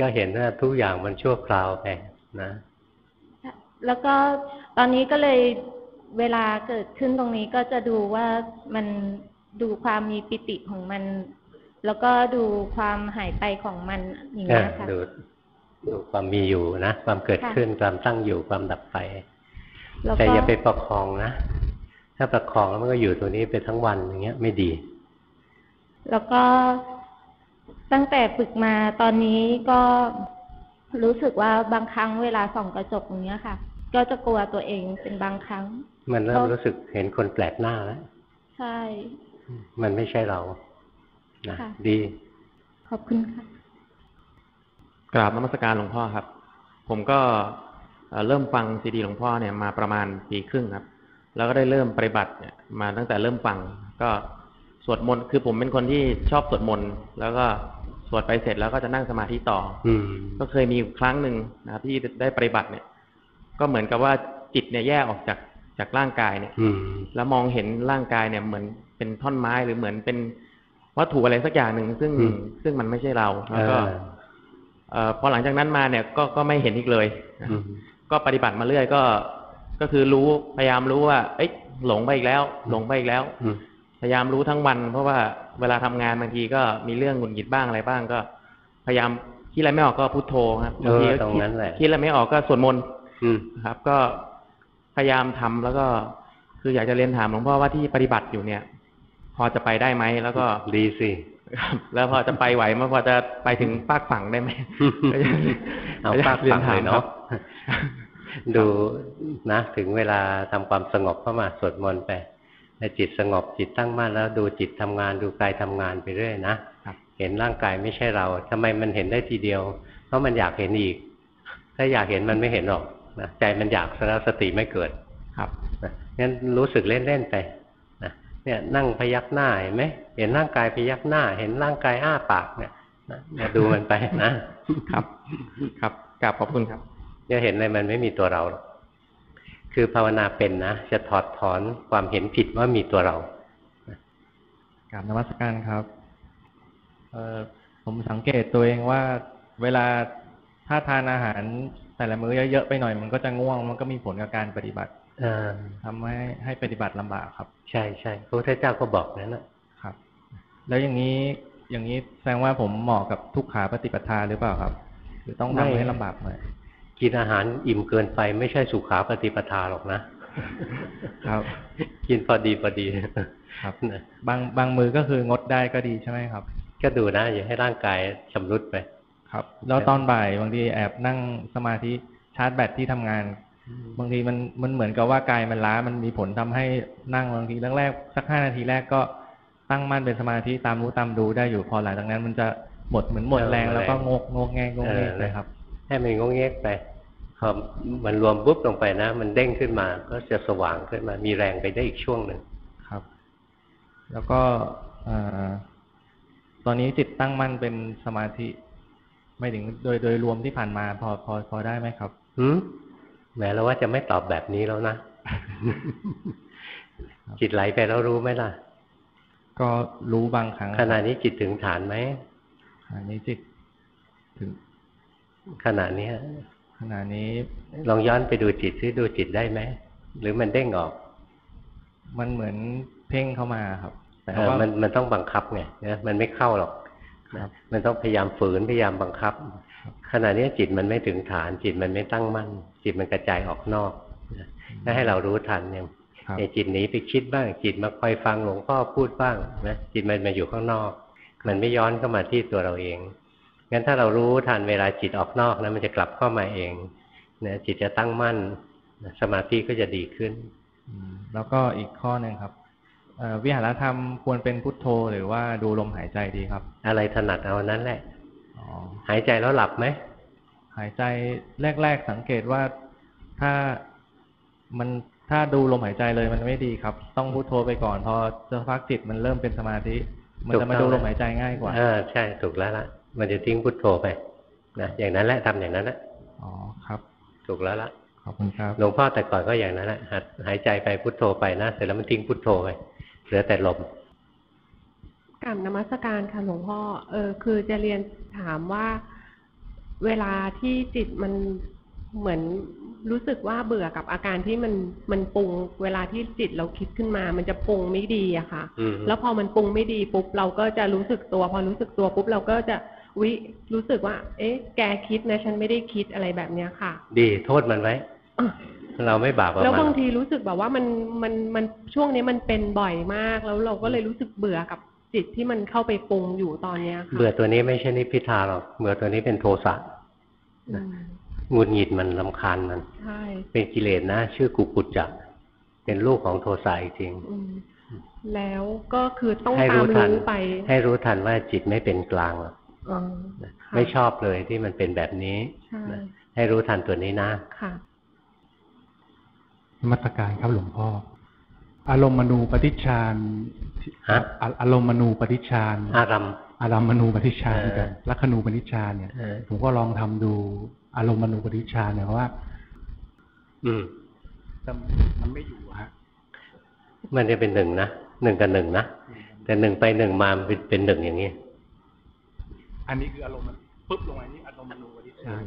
ก็เห็นว่าทุกอย่างมันชั่วคราวไปนะ แล้วก็ตอนนี้ก็เลยเวลาเกิดขึ้นตรงนี้ก็จะดูว่ามันดูความมีปิติของมัน แล้วก็ดูความหายไปของมันอย่างเอนี้อยค่ะดูดูความมีอยู่นะ ความเกิดค่ะขึ้นความตั้งอยู่ความดับไปแล้วแต่ก็อย่าไปประคองนะ ถ้าประคองแล้วมันก็อยู่ตัวนี้ไปทั้งวันอย่างเงี้ย ไม่ดี แล้วก็ตั้งแต่ฝึกมาตอนนี้ก็รู้สึกว่าบางครั้งเวลาส่องกระจกอย่างเงี้ยค่ะ ก็จะกลัวตัวเองเป็นบางครั้ง มันเริ่มก็รู้สึกเห็นคนแปลกหน้าแล้วใช่ มันไม่ใช่เรานะค่ะดี ขอบคุณค่ะกราบนมัสการหลวงพ่อครับ ผมก็เอ่อเริ่มฟังซีดีหลวงพ่อเนี่ยมาประมาณปีครึ่งครับ แล้วก็ได้เริ่มปฏิบัติเนี่ยมาตั้งแต่เริ่มฟัง ก็สวดมนต์คือผมเป็นคนที่ชอบสวดมนต์แล้วก็สวดไปเสร็จแล้วก็จะนั่งสมาธิต่อ อืมก็เคยมีอยู่ครั้งหนึ่งนะครับที่ได้ปฏิบัติเนี่ย ก็เหมือนกับว่าจิตเนี่ยแยกออกจากจากร่างกายเนี่ย อืมแล้วมองเห็นร่างกายเนี่ยเหมือนเป็นท่อนไม้หรือเหมือนเป็นวัตถุอะไรสักอย่างหนึ่งซึ่งอืมซึ่งมันไม่ใช่เราแล้วก็เออเอ่อพอหลังจากนั้นมาเนี่ยก็ก็ไม่เห็นอีกเลยนะอืมก็ปฏิบัติมาเรื่อยก็ ก็คือรู้พยายามรู้ว่า เอ้ยหลงไปอีกแล้ว หลงไปอีกแล้วอืมพยายามรู้ทั้งวัน เพราะว่าเวลาทำงานบางทีก็มีเรื่องหงุดหงิดบ้างอะไรบ้างก็ พยายามคิดอะไรไม่ออกก็พุทโธครับเออบางทีก็ตรงคิดนั้นแหละคิดอะไรไม่ออกก็สวดมนต์อืมนะครับ ก็พยายามทำแล้วก็คืออยากจะเรียนถามหลวงพ่อว่าที่ปฏิบัติอยู่เนี่ย พอจะไปได้ไหมแล้วก็ดีสิครับแล้วพอจะไปไหวไหมพอจะไปถึงปากฝั่งได้ไหมเอาปากรีฝังถเลยคเนาะรับ ดูนะ ถึงเวลาทำความสงบเข้ามาสวดมนต์ไปถ้าจิตสงบจิตตั้งมั่นแล้วดูจิตทำงานดูกายทำงานไปเรื่อยนะครับเห็นร่างกายไม่ใช่เราทำไมมันเห็นได้ทีเดียว เพราะมันอยากเห็นอีก ถ้าอยากเห็นมันไม่เห็นหรอกนะใจมันอยากแล้วสติไม่เกิดครับนะงั้นรู้สึกเล่นๆไปนะเนี่ยนั่งพยักหน้าเห็นไหมเห็นร่างกายพยักหน้า เห็นร่างกายอ้าปากเนี่ยนะเนี่ยดูมันไปนะครับ ครับกราบขอบคุณครับ จะเห็นอะไรมันไม่มีตัวเราหรอกคือภาวนาเป็นนะจะถอดถอนความเห็นผิดว่ามีตัวเรากราบนมัสการครับเอ่อผมสังเกตตัวเองว่าเวลาถ้าทานอาหารแต่ละมื้อเยอะๆไปหน่อย มันก็จะง่วงมันก็มีผลกับการปฏิบัติเออทำให้ให้ปฏิบัติลำบากครับ ใช่ใช่พระพุทธเจ้าก็บอกนั่นแหละครับ แล้วอย่างนี้อย่างนี้แสดงว่าผมเหมาะกับทุกขาปฏิปทาหรือเปล่าครับ หรือต้องทำให้ลำบากหน่อย กินอาหารอิ่มเกินไปไม่ใช่สุขาปฏิปทาหรอกนะ ครับ กินพอดีพอดีครับนะบางบางมือก็คืองดได้ก็ดีใช่ไหมครับ ก็ดูนะ อย่าให้ร่างกายชำรุดไป ครับ แล้วตอนบ่ายบางทีแอบนั่งสมาธิชาร์จแบตที่ทำงาน บางทีมันมันเหมือนกับว่ากายมันล้ามันมีผลทำให้นั่งบางทีแรกๆสักห้านาทีแรกก็ตั้งมั่นเป็นสมาธิตามรู้ตามดูได้อยู่พอหลังจากนั้น มันจะหมดเหมือนหมดแรงเออแล้วก็แรงงกงกแงกงกแงกเออเลยครับ ให้มันงงเงกไปพอมันรวมปุ๊บลงไปนะ มันเด้งขึ้นมา ก็จะสว่างขึ้นมา มีแรงไปได้อีกช่วงหนึ่งครับ แล้วก็เอ่อตอนนี้จิตตั้งมั่นเป็นสมาธิ ไม่ถึงโดยโดยรวมที่ผ่านมา พอพอพอได้ไหมครับหืมแหมเราว่าจะไม่ตอบแบบนี้แล้วนะ จิตไหลไปแล้วรู้ไหมล่ะ ก็รู้บางครั้งขณะนี้จิตถึงฐานไหมขณะนี้จิตถึง ขณะเนี้ยขณะนี้ลองย้อนไปดูจิตซิดูจิตได้ไหมหรือมันเด้งออก มันเหมือนเพ่งเข้ามาครับ แต่เออว่ามันมันต้องบังคับไงนะมันไม่เข้าหรอกครับมันต้องพยายามฝืนพยายามบังคับ ขณะนี้จิตมันไม่ถึงฐาน จิตมันไม่ตั้งมั่น จิตมันกระจายออกนอกนะถ้าให้เรารู้ทันเนี่ยครับไอ้จิตหนีไปคิดบ้าง จิตมาคอยฟังหลวงพ่อพูดบ้างนะจิตมันมาอยู่ข้างนอก มันไม่ย้อนเข้ามาที่ตัวเราเอง งั้นถ้าเรารู้ทันเวลาจิตออกนอกนะมันจะกลับเข้ามาเองนะจิตจะตั้งมั่นนะสมาธิก็จะดีขึ้นอืมแล้วก็อีกข้อหนึ่งครับเอ่อวิหารธรรมควรเป็นพุทโธ หรือว่าดูลมหายใจดีครับ อะไรถนัดเอานั้นแหละอ๋อหายใจแล้วหลับไหมหายใจแรก ๆ สังเกตว่าถ้ามันถ้าดูลมหายใจเลยมันไม่ดีครับ ต้องพุทโธไปก่อน พอจะพักจิตมันเริ่มเป็นสมาธิ มันจะมาดูลมหายใจง่ายกว่า เออใช่ถูกแล้วล่ะ มันจะทิ้งพุทโธไปนะอย่างนั้นแหละทำอย่างนั้นแหละอ๋อครับ ถูกแล้วล่ะขอบคุณครับหลวงพ่อแต่ก่อนก็อย่างนั้นแหละหัดหายใจไปพุทโธไปนะเสร็จแล้วมันทิ้งพุทโธไปเหลือแต่ลมกราบนมัสการค่ะหลวงพ่อเออคือจะเรียนถามว่า เวลาที่จิตมันเหมือนรู้สึกว่าเบื่อกับอาการที่มันมันปรุง เวลาที่จิตเราคิดขึ้นมา มันจะปรุงไม่ดีอะค่ะอืมแล้วพอมันปรุงไม่ดีปุ๊บเราก็จะรู้สึกตัว พอรู้สึกตัวปุ๊บเราก็จะ วิรู้สึกว่า เอ๊ะ แกคิดนะ ฉันไม่ได้คิดอะไรแบบเนี้ยค่ะ ดีโทษมันไว้อะเราไม่บาปกับแล้วมับางนทีรู้สึกแบบว่ามันมันมันช่วงนี้มันเป็นบ่อยมาก แล้วเราก็เลยรู้สึกเบื่อกับจิตที่มันเข้าไปปรุงอยู่ตอนเนี้ยค่ะเบื่อตัวนี้ไม่ใช่นิพพิทาหรอกเบื่อตัวนี้เป็นโทสะอืมหงุดหงิดมันลำคาญมันใช่เป็นกิเลสนะ ชื่อกุกุจจะเป็นลูกของโทสะจริงอืมแล้วก็คือต้องให้ตามรู้ทันรู้ไป ให้รู้ทันว่าจิตไม่เป็นกลางหรอกอ๋อนะค่ะ ไม่ชอบเลยที่มันเป็นแบบนี้ใช่นะให้รู้ทันตัวนี้นะค่ะนมัสการครับหลวงพ่อ อารมณ์มณูปฏิชฌานฮะอะอารมณ์มณูปฏิชฌานอารัมอารมณ์มณูปฏิชฌานเออกับลักขณูปฏิชฌานเนี่ยเออผมก็ลองทำดูอารมณ์มณูปฏิชฌานเนี่ยว่า อืมแต่มันไม่อยู่อะฮะมันจะเป็นหนึ่งนะหนึ่งกับหนึ่งนะแต่หนึ่งไปหนึ่งมามันเป็นเป็นหนึ่งอย่างนี้ อันนี้คืออารมณ์มันปุ๊บลงมานี่อารมณ์มณูปฏิชฌาน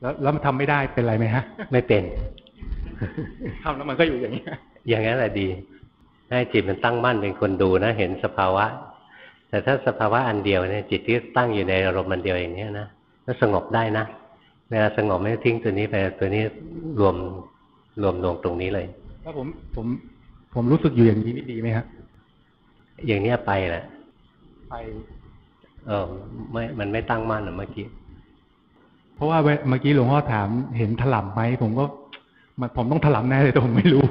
แล้วแล้วมันทำไม่ได้เป็นไรไหมฮะ ไม่เป็นทำแล้วมันก็อยู่อย่างนี้ยอย่างนั้นแหละดีให้จิตมันตั้งมั่นเป็นคนดูนะ เห็นสภาวะ แต่ถ้าสภาวะอันเดียวเนี่ยจิตที่ตั้งอยู่ในอารมณ์อันเดียวอย่างเนี้ยนะก็สงบได้นะเวลาสงบไม่ทิ้งตัวนี้ไปตัวนี้รวมรวมลงตรงนี้เลยแล้วผมผมผมรู้สึกอยู่อย่างนี้นี่ดีไหมฮะอย่างเนี้ยไปแหละไป เออไม่ มันไม่ตั้งมั่นอะเมื่อกี้เพราะว่าเวเมื่อกี้หลวงพ่อถามเห็นถลำไหมผมก็มันผมต้องถลำแน่เลยแต่ผมไม่รู้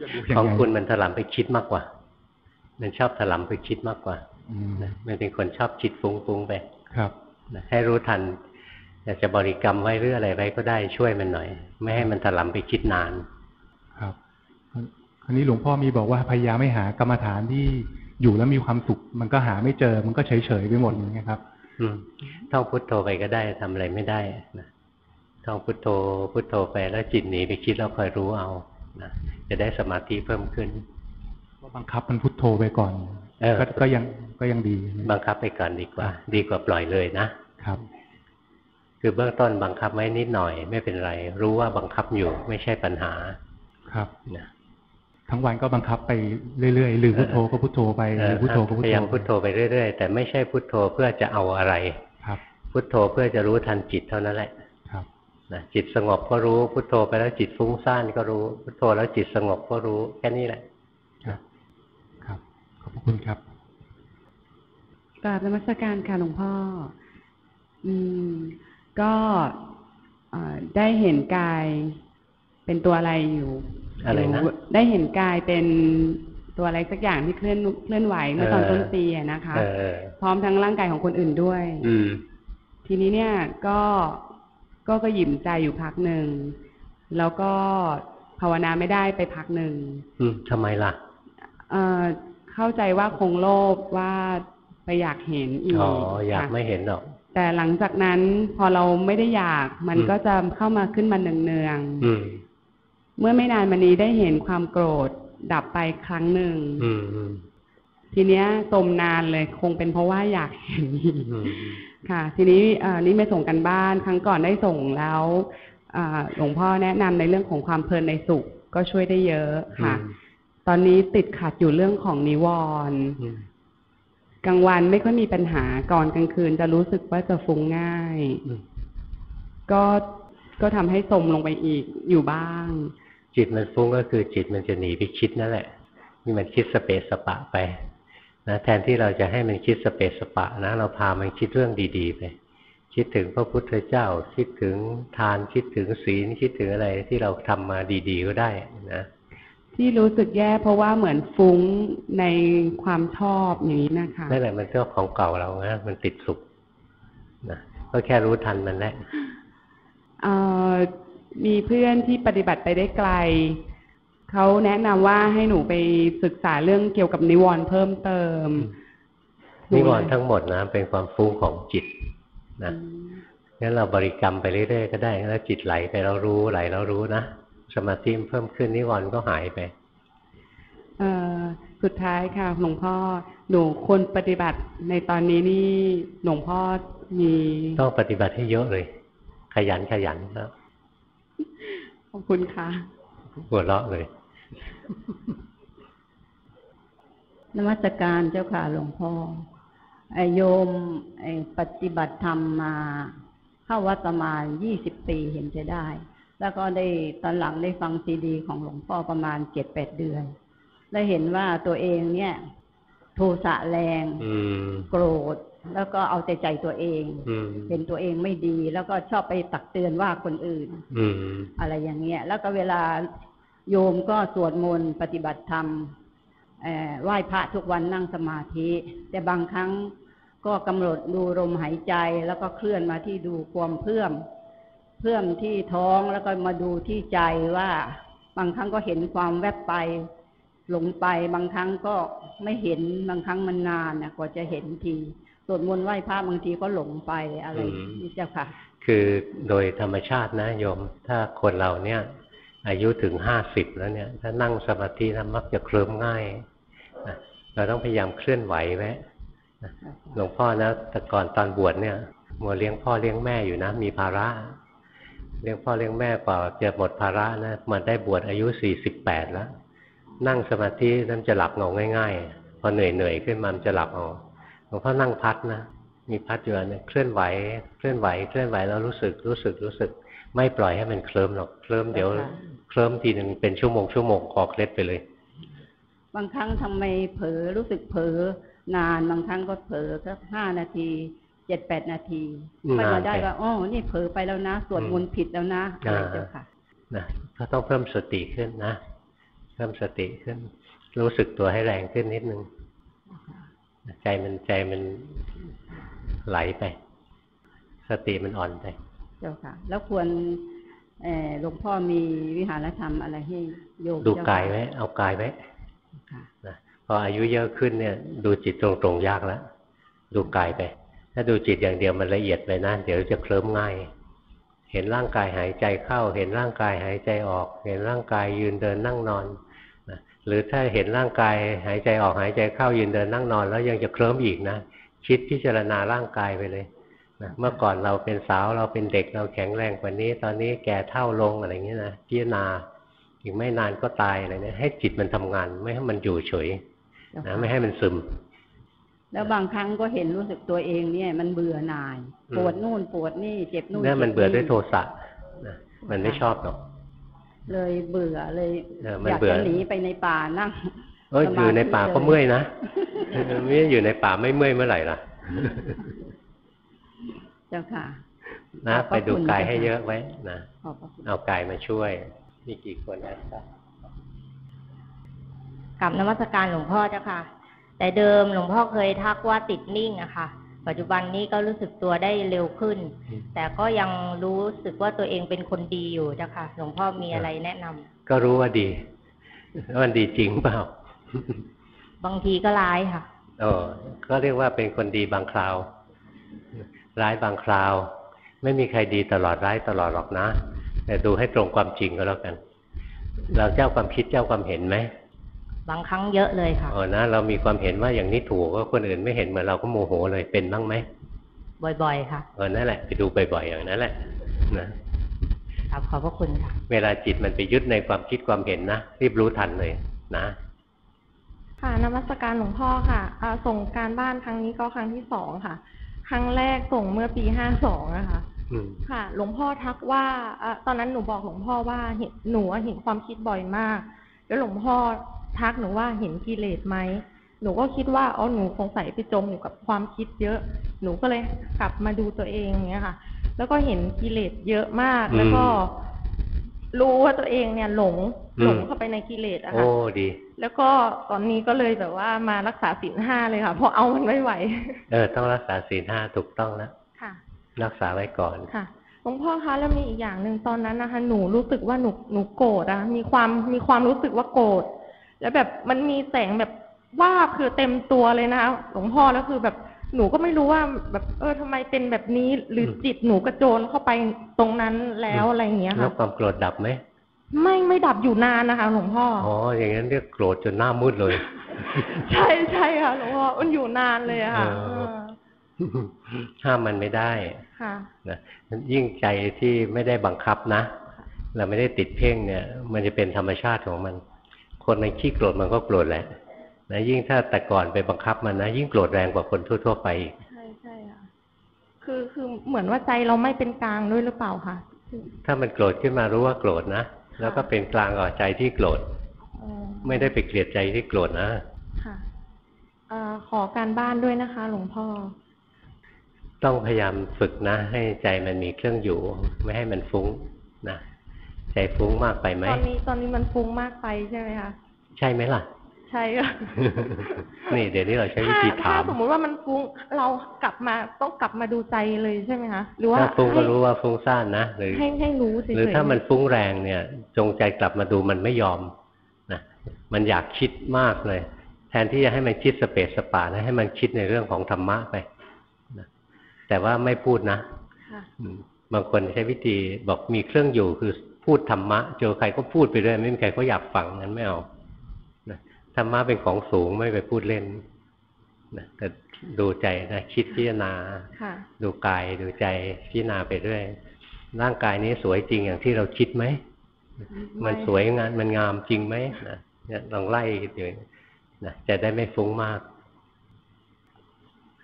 จะดูยังของไงคุณมันถลำไปคิดมากกว่า มันชอบถลำไปคิดมากกว่าอืมนะมันเป็นคนชอบคิดฟุ้งฟุ้งๆไปครับนะให้รู้ทันอยากจะบริกรรมไว้หรืออะไรไว้ก็ได้ช่วยมันหน่อย ไม่ให้มันถลำไปคิดนาน ครับ คราวนี้หลวงพ่อมีบอกว่าพยายามไม่หากรรมฐานที่ อยู่แล้วมีความสุข มันก็หาไม่เจอ มันก็เฉยเฉยๆไปหมดอย่างเงี้ยครับ อืมท่องพุทโธไปก็ได้ทำอะไรไม่ได้นะท่องพุทโธพุทโธไปแล้วจิตหนีไปคิดแล้วคอยรู้เอานะจะได้สมาธิเพิ่มขึ้นก็บังคับมันพุทโธไปก่อนเออก็ก็ยังก็ยังดี บังคับไปก่อนดีกว่า ดีกว่าปล่อยเลยนะครับ คือเบื้องต้นบังคับไว้นิดหน่อย ไม่เป็นไร รู้ว่าบังคับอยู่ไม่ใช่ปัญหาครับนะ ทั้งวันก็บังคับไปเรื่อยๆลืมพุทโธก็พุทโธไปเอลือมพุทโธก็พุทพยาโธยามพุทโธไปเรื่อยๆ แต่ไม่ใช่พุทโธเพื่อจะเอาอะไรครับ พุทโธเพื่อจะรู้ทันจิตเท่านั้นแหละครับนะจิตสงบก็รู้พุทโธไปแล้วจิตฟุ้งซ่านก็รู้ พุทโธแล้วจิตสงบก็รู้แค่นี้แหละ ครับ ครับขอบพระคุณครับกราบนมัสการค่ะหลวงพ่อ อืม ก็เอ่อได้เห็นกายเป็นตัวอะไรอยู่ อะไรนะยู่ได้เห็นกายเป็นตัวอะไรสักอย่างที่เคลื่อนเคลื่อนไหวเมื่อตอนเออต้นปีอะนะคะเออพร้อมทั้งร่างกายของคนอื่นด้วย อืมทีนี้เนี่ยก็ก็ก็หยิมใจอยู่พักหนึ่งแล้วก็ภาวนาไม่ได้ไปพักหนึ่งอืมทำไมล่ะเอ่อเข้าใจว่าคงโลภว่าไปอยากเห็นอีกอ๋ออยากค่ะไม่เห็นหรอกแต่หลังจากนั้นพอเราไม่ได้อยากมันอืมก็จะเข้ามาขึ้นมาเนืองอืมๆ เมื่อไม่นานมานี้ได้เห็นความโกรธดับไปครั้งหนึ่งอืมอืมทีเนี้ยตมนานเลยคงเป็นเพราะว่าอยากเห็นอีกอืมค่ะ ทีนี้เอ่อนี่ไม่ส่งกันบ้านครั้งก่อนได้ส่งแล้วอ่าหลวงพ่อแนะนำในเรื่องของความเพลินในสุขก็ช่วยได้เยอะค่ะ ตอนนี้ติดขัดอยู่เรื่องของนิวรณ์อืมกลางวันไม่ค่อยมีปัญหาก่อนกลางคืนจะรู้สึกว่าจะฟุ้งง่ายอืมก็ก็ทำให้สมลงไปอีกอยู่บ้าง จิตมันฟุ้งก็คือจิตมันจะหนีไปคิดนั่นแหละนี่มันคิดสเปสสปะไปนะแทนที่เราจะให้มันคิดสเปสสปะนะ เราพามันคิดเรื่องดีๆไป คิดถึงพระพุทธเจ้า คิดถึงทานคิดถึงศีลคิดถึงอะไรที่เราทำมาดีๆก็ได้นะที่รู้สึกแย่เพราะว่าเหมือนฟุ้งในความชอบอย่างนี้นะคะนั่นแหละมันเรื่องของเก่าเรานะมันติดสุขนะก็แค่รู้ทันมันแหละเอ่อ มีเพื่อนที่ปฏิบัติไปได้ไกล เขาแนะนำว่าให้หนูไปศึกษาเรื่องเกี่ยวกับนิวรณ์เพิ่มเติม นิวรณ์ทั้งหมดนะ เป็นความฟุ้งของจิตนะงั้นเราบริกรรมไปเรื่อยๆก็ได้แล้วจิตไหลไปเรารู้ไหลเรารู้นะสมาธิมันเพิ่มขึ้นนิวรณ์ก็หายไปเอ่อสุดท้ายค่ะหลวงพ่อหนูควรปฏิบัติในตอนนี้นี่หลวงพ่อมี ต้องปฏิบัติให้เยอะเลย ขยันขยันแล้ว ขอบคุณค่ะหัวเราะเลยนมัสการเจ้าค่ะหลวงพ่อไอโยมไอปฏิบัติธรรมมาเข้าวัดประมาณยี่สิบปีเห็นจะได้ แล้วก็ได้ตอนหลังได้ฟังซีดีของหลวงพ่อประมาณเจ็ดแปดเดือน ได้เห็นว่าตัวเองเนี่ย โทสะแรงอืมโกรธ แล้วก็เอาแต่ใจตัวเองอืมเป็นตัวเองไม่ดี แล้วก็ชอบไปตักเตือนว่าคนอื่นอืมอะไรอย่างเงี้ย แล้วก็เวลาโยมก็สวดมนต์ปฏิบัติธรรมเอ่อไหว้พระทุกวันนั่งสมาธิ แต่บางครั้งก็กำหนดดูลมหายใจ แล้วก็เคลื่อนมาที่ดูความเพื่อมเพื่อมที่ท้องแล้วก็มาดูที่ใจว่า บางครั้งก็เห็นความแวบไป หลงไป บางครั้งก็ไม่เห็นบางครั้งมันนานนะกว่าจะเห็นทีส วดมนต์ไหว้พระบางทีก็หลงไปอะไรอืมนี่เจ้าค่ะ คือโดยธรรมชาตินะโยม ถ้าคนเราเนี่ย อายุถึงห้าสิบแล้วเนี่ย ถ้านั่งสมาธินะมักจะเคลิ้มง่ายนะเราต้องพยายามเคลื่อนไหวไว้นะหลวงพ่อนะแต่ก่อนตอนบวชเนี่ยมัวเลี้ยงพ่อเลี้ยงแม่อยู่นะ มีภาระเลี้ยงพ่อเลี้ยงแม่กว่าจะหมดภาระนะมันได้บวชอายุสี่สิบแปดแล้ว นั่งสมาธินั้นจะหลับงงง่าย ๆ พอเหนื่อยเหนื่อยๆขึ้นมามันจะหลับเอาห ลวงพ่อนั่งพัดนะมีพัดอยู่อันนึงเคลื่อนไหว เคลื่อนไหว เคลื่อนไหวแล้วรู้สึกรู้สึกรู้สึก ไม่ปล่อยให้มันเคลิ้มหรอกเคลิ้มเดี๋ยวค่ะเคลิ้มทีหนึ่งเป็นชั่วโมงชั่วโมงคอเคล็ดไปเลย บางครั้งทำไมเผลอรู้สึกเผลอนานบางครั้งก็เผลอสักห้านาทีเจ็ดแปดนาทีอืมค่อยมานานได้ไปว่าอ๋อนี่เผลอไปแล้วนะสวดมนต์ผิดแล้วนะอะไรอ่าเจ้าค่ะนะก็ต้องเพิ่มสติขึ้นนะ เพิ่มสติขึ้น รู้สึกตัวให้แรงขึ้นนิดนึง ใจมันใจมันไหลไป สติมันอ่อนไป เจ้าค่ะ แล้วควรเอ่อหลวงพ่อมีวิหารธรรมอะไรให้โยมดูเจ้กายค่ะไว้เอากายไว้ค่ะนะพออายุเยอะขึ้นเนี่ย ดูจิตตรงๆยากแล้วดูกายไป ถ้าดูจิตอย่างเดียวมันละเอียดไปนะเดี๋ยวจะเคลิ้มง่าย เห็นร่างกายหายใจเข้า เห็นร่างกายหายใจออก เห็นร่างกายยืนเดินนั่งนอนนะ หรือถ้าเห็นร่างกายหายใจออกหายใจเข้ายืนเดินนั่งนอน แล้วยังจะเคลิ้มอีกนะคิดพิจารณาร่างกายไปเลยนะเมื่อก่อนเราเป็นสาวเราเป็นเด็กเราแข็งแรงกว่านี้ ตอนนี้แก่เท่าลงอะไรอย่างนี้นะพิจารณาอีกไม่นานก็ตายอะไรเนี่ยให้จิตมันทำงาน ไม่ให้มันอยู่เฉยเจ้านะค่ะไม่ให้มันซึม แล้วบางครั้งก็เห็นรู้สึกตัวเองเนี่ย มันเบื่อหน่ายอืมปวดนู่นปวดนี่เจ็บนู่นเนี่ยมันจ็เบื่อด้วยโทสะนะมันไม่ชอบหรอก เลยเบื่อเลยเออมันอยากเบื่อจะหนีไปในป่านั่งเอ้ยสอมายู่ในธิป่าก็ลเมื่อยนะไม่ได้อยู่ในป่าไม่เมื่อยเมื่อไหร่ล่ะ เจ้าค่ะ นะขอบพไประดูคุณกายเจ้าให้ค่ะเยอะไว้นะขอบพระคุณเอากายมาช่วย มีกี่คนแอดซับกับนมัสการหลวงพ่อเจ้าค่ะ แต่เดิมหลวงพ่อเคยทักว่าติดนิ่งอะค่ะ ปัจจุบันนี้ก็รู้สึกตัวได้เร็วขึ้น แต่ก็ยังรู้สึกว่าตัวเองเป็นคนดีอยู่เจ้าค่ะหลวงพ่อมีอะไรแนะนำก็รู้ว่าดีว่ามันดีจริงเปล่า บางทีก็ร้ายค่ะเออก็เรียกว่าเป็นคนดีบางคราว ร้ายบางคราว ไม่มีใครดีตลอดร้ายตลอดหรอกนะ แต่ดูให้ตรงความจริงก็แล้วกัน เราเจ้าความคิดเจ้าความเห็นไหม บางครั้งเยอะเลยค่ะอ๋อนะเรามีความเห็นว่าอย่างนี้ถูกก็คนอื่นไม่เห็นเหมือนเราก็โมโหเลยเป็นบ้างไหมบ่อย ๆ ค่ะเออนั่นแหละไปดูบ่อยๆอย่างนั้นแหละนะครับขอบพระคุณค่ะ เวลาจิตมันไปยึดในความคิดความเห็นนะรีบรู้ทันเลยนะ ค่ะนมัสการหลวงพ่อค่ะอ่าส่งการบ้านครั้งนี้ก็ครั้งที่สองค่ะ ครั้งแรกส่งเมื่อปีห้าสองอะค่ะอืมค่ะ หลวงพ่อทักว่าอะตอนนั้นหนูบอกหลวงพ่อว่าเห็นหนูอะเห็นความคิดบ่อยมาก แล้วหลวงพ่อ ทักหนูว่าเห็นกิเลสไหมหนูก็คิดว่าอ๋อหนูสงสัยไปจมอยู่กับความคิดเยอะ หนูก็เลยกลับมาดูตัวเองอย่างเงี้ยค่ะ แล้วก็เห็นกิเลสเยอะมากแล้วก็ รู้ว่าตัวเองเนี่ย หลงอืมหลงเข้าไปในกิเลสอะโอ้ค่ะดี แล้วก็ตอนนี้ก็เลยแบบว่ามารักษาศีลห้าเลยค่ะเพราะเอามันไม่ไหว เออ ต้องรักษาศีลห้าถูกต้องแล้วค่ะ รักษาไว้ก่อนค่ะหลวงพ่อคะแล้วมีอีกอย่างหนึ่งตอนนั้นนะคะ หนูรู้สึกว่าหนูหนูโกรธอะมีความมีความรู้สึกว่าโกรธ แล้วแบบมันมีแสงแบบว่าบคือเต็มตัวเลยนะคะหลวงพ่อแล้วคือแบบหนูก็ไม่รู้ว่าแบบเออทำไมเป็นแบบนี้หรือจิตหนูกระโจนเข้าไปตรงนั้นแล้วอะไรอย่างเงี้ยแล้ค่ะวความโกรธดับไหมไม่ไม่ดับอยู่นานนะคะหลวงพ่อออ๋ออย่างนั้นเรียกโกรธจนหน้ามืดเลย ใช่ใช่ค่ะหลวงพ่อมันอยู่นานเลยอะค่ะเออเออห้ามมันไม่ได้คค่ะนะยิ่งใจที่ไม่ได้บังคับนะเราไม่ได้ติดเพ่งเนี่ย มันจะเป็นธรรมชาติของมัน คนมันขี้โกรธมันก็โกรธแหละนะยิ่งถ้าแต่ก่อนไปบังคับมันนะยิ่งโกรธแรงกว่าคนทั่ว ๆ ไปอีกใช่ใช่ค่ะคือคือเหมือนว่าใจเราไม่เป็นกลางด้วยหรือเปล่าคะถ้ามันโกรธขึ้นมารู้ว่าโกรธนะแล้วก็เป็นกลางกับใจที่โกรธอ๋อไม่ได้ไปเกลียดใจที่โกรธนะค่ะเอ่อขอการบ้านด้วยนะคะ หลวงพ่อ ต้องพยายามฝึกนะ ให้ใจมันมีเครื่องอยู่ ไม่ให้มันฟุ้งนะ ใจฟุ้งมากไปไหมตอนนี้ตอนนี้มันฟุ้งมากไปใช่ไหมคะใช่ไหมล่ะ ใช่ค่ะนี่เดี๋ยวนี้เราใช้วิถ้าธีถ้าถามสมมุติว่ามันฟุ้งเรากลับมาต้องกลับมาดูใจเลยใช่ไหมคะหรือว่าถ้าฟุ้งก็ให้รู้ว่าฟุ้งซ่านนะหรือให้ให้รู้เฉยๆหรือถ้ามันฟุ้งแรงเนี่ย จงใจกลับมาดูมันไม่ยอมนะมันอยากคิดมากเลย แทนที่จะให้มันคิดสเปสสปานะให้มันคิดในเรื่องของธรรมะไปนะแต่ว่าไม่พูดนะค่ะอืมบางคนใช้วิธีบอกมีเครื่องอยู่คือ พูดธรรมะ เจอใครก็พูดไปเรื่อยไม่มีใครก็อยากฟังงั้นไม่เอานะธรรมะเป็นของสูงไม่ไปพูดเล่นนะแต่ดูใจนะคิดพิจารณาค่ะดูกายดูใจพิจารณาไปเรื่อยร่างกายนี้สวยจริงอย่างที่เราคิดไหมมันสวยงามมันงามจริงไหมนะเนี่ยลองไล่ดูนะจะได้ไม่ฟุ้งมาก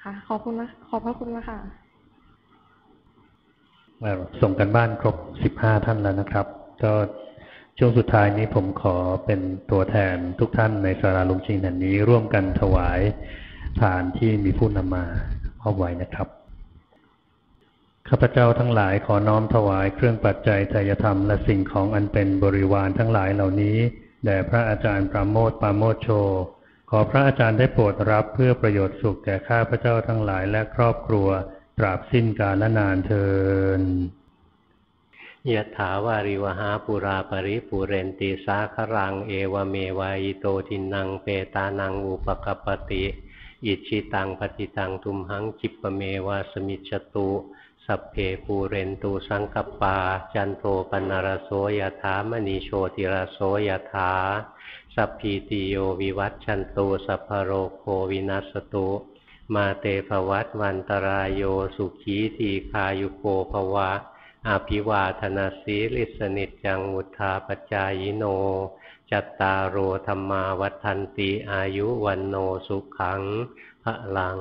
ค่ะขอบคุณนะขอบพระคุณนะคะมา ส่งกันบ้านครบสิบห้าท่านแล้วนะครับ ก็ช่วงสุดท้ายนี้ผมขอเป็นตัวแทนทุกท่านในสาราลุงชิงแห่งนี้ ร่วมกันถวายทานที่มีผู้นำมามอบไว้นะครับข้าพเจ้าทั้งหลายขอน้อมถวายเครื่องปัจจัยทายธรรมและสิ่งของอันเป็นบริวารทั้งหลายเหล่านี้แด่พระอาจารย์ปราโมทปราโมทโช ขอพระอาจารย์ได้โปรดรับเพื่อประโยชน์สุขแก่ข้าพเจ้าทั้งหลายและครอบครัว ตราบสิ้นกาลนานเทินยะถาวาริวหาปุราปริปุเรนติสาครัง เอวเมวายโตทินังเปตานังอุปกปปติอิชิตังปฏิตังทุมหังจิปเมวาสมิจตุ สัพเพปูเรนตูสังกปา จันโทปนรโสยถามณีโชติรโสยถา สัพพีติโยวิวัตชันตุสัพพโรโควินัสตุ มาเตภวัตวันตรายโยสุขีทีคายุโกภวะอาภิวาธนาสีลิสนิจังมุทาปจายโน จัตตารโอธรรมาวัฏันติอายุวันโนสุขังพระลัง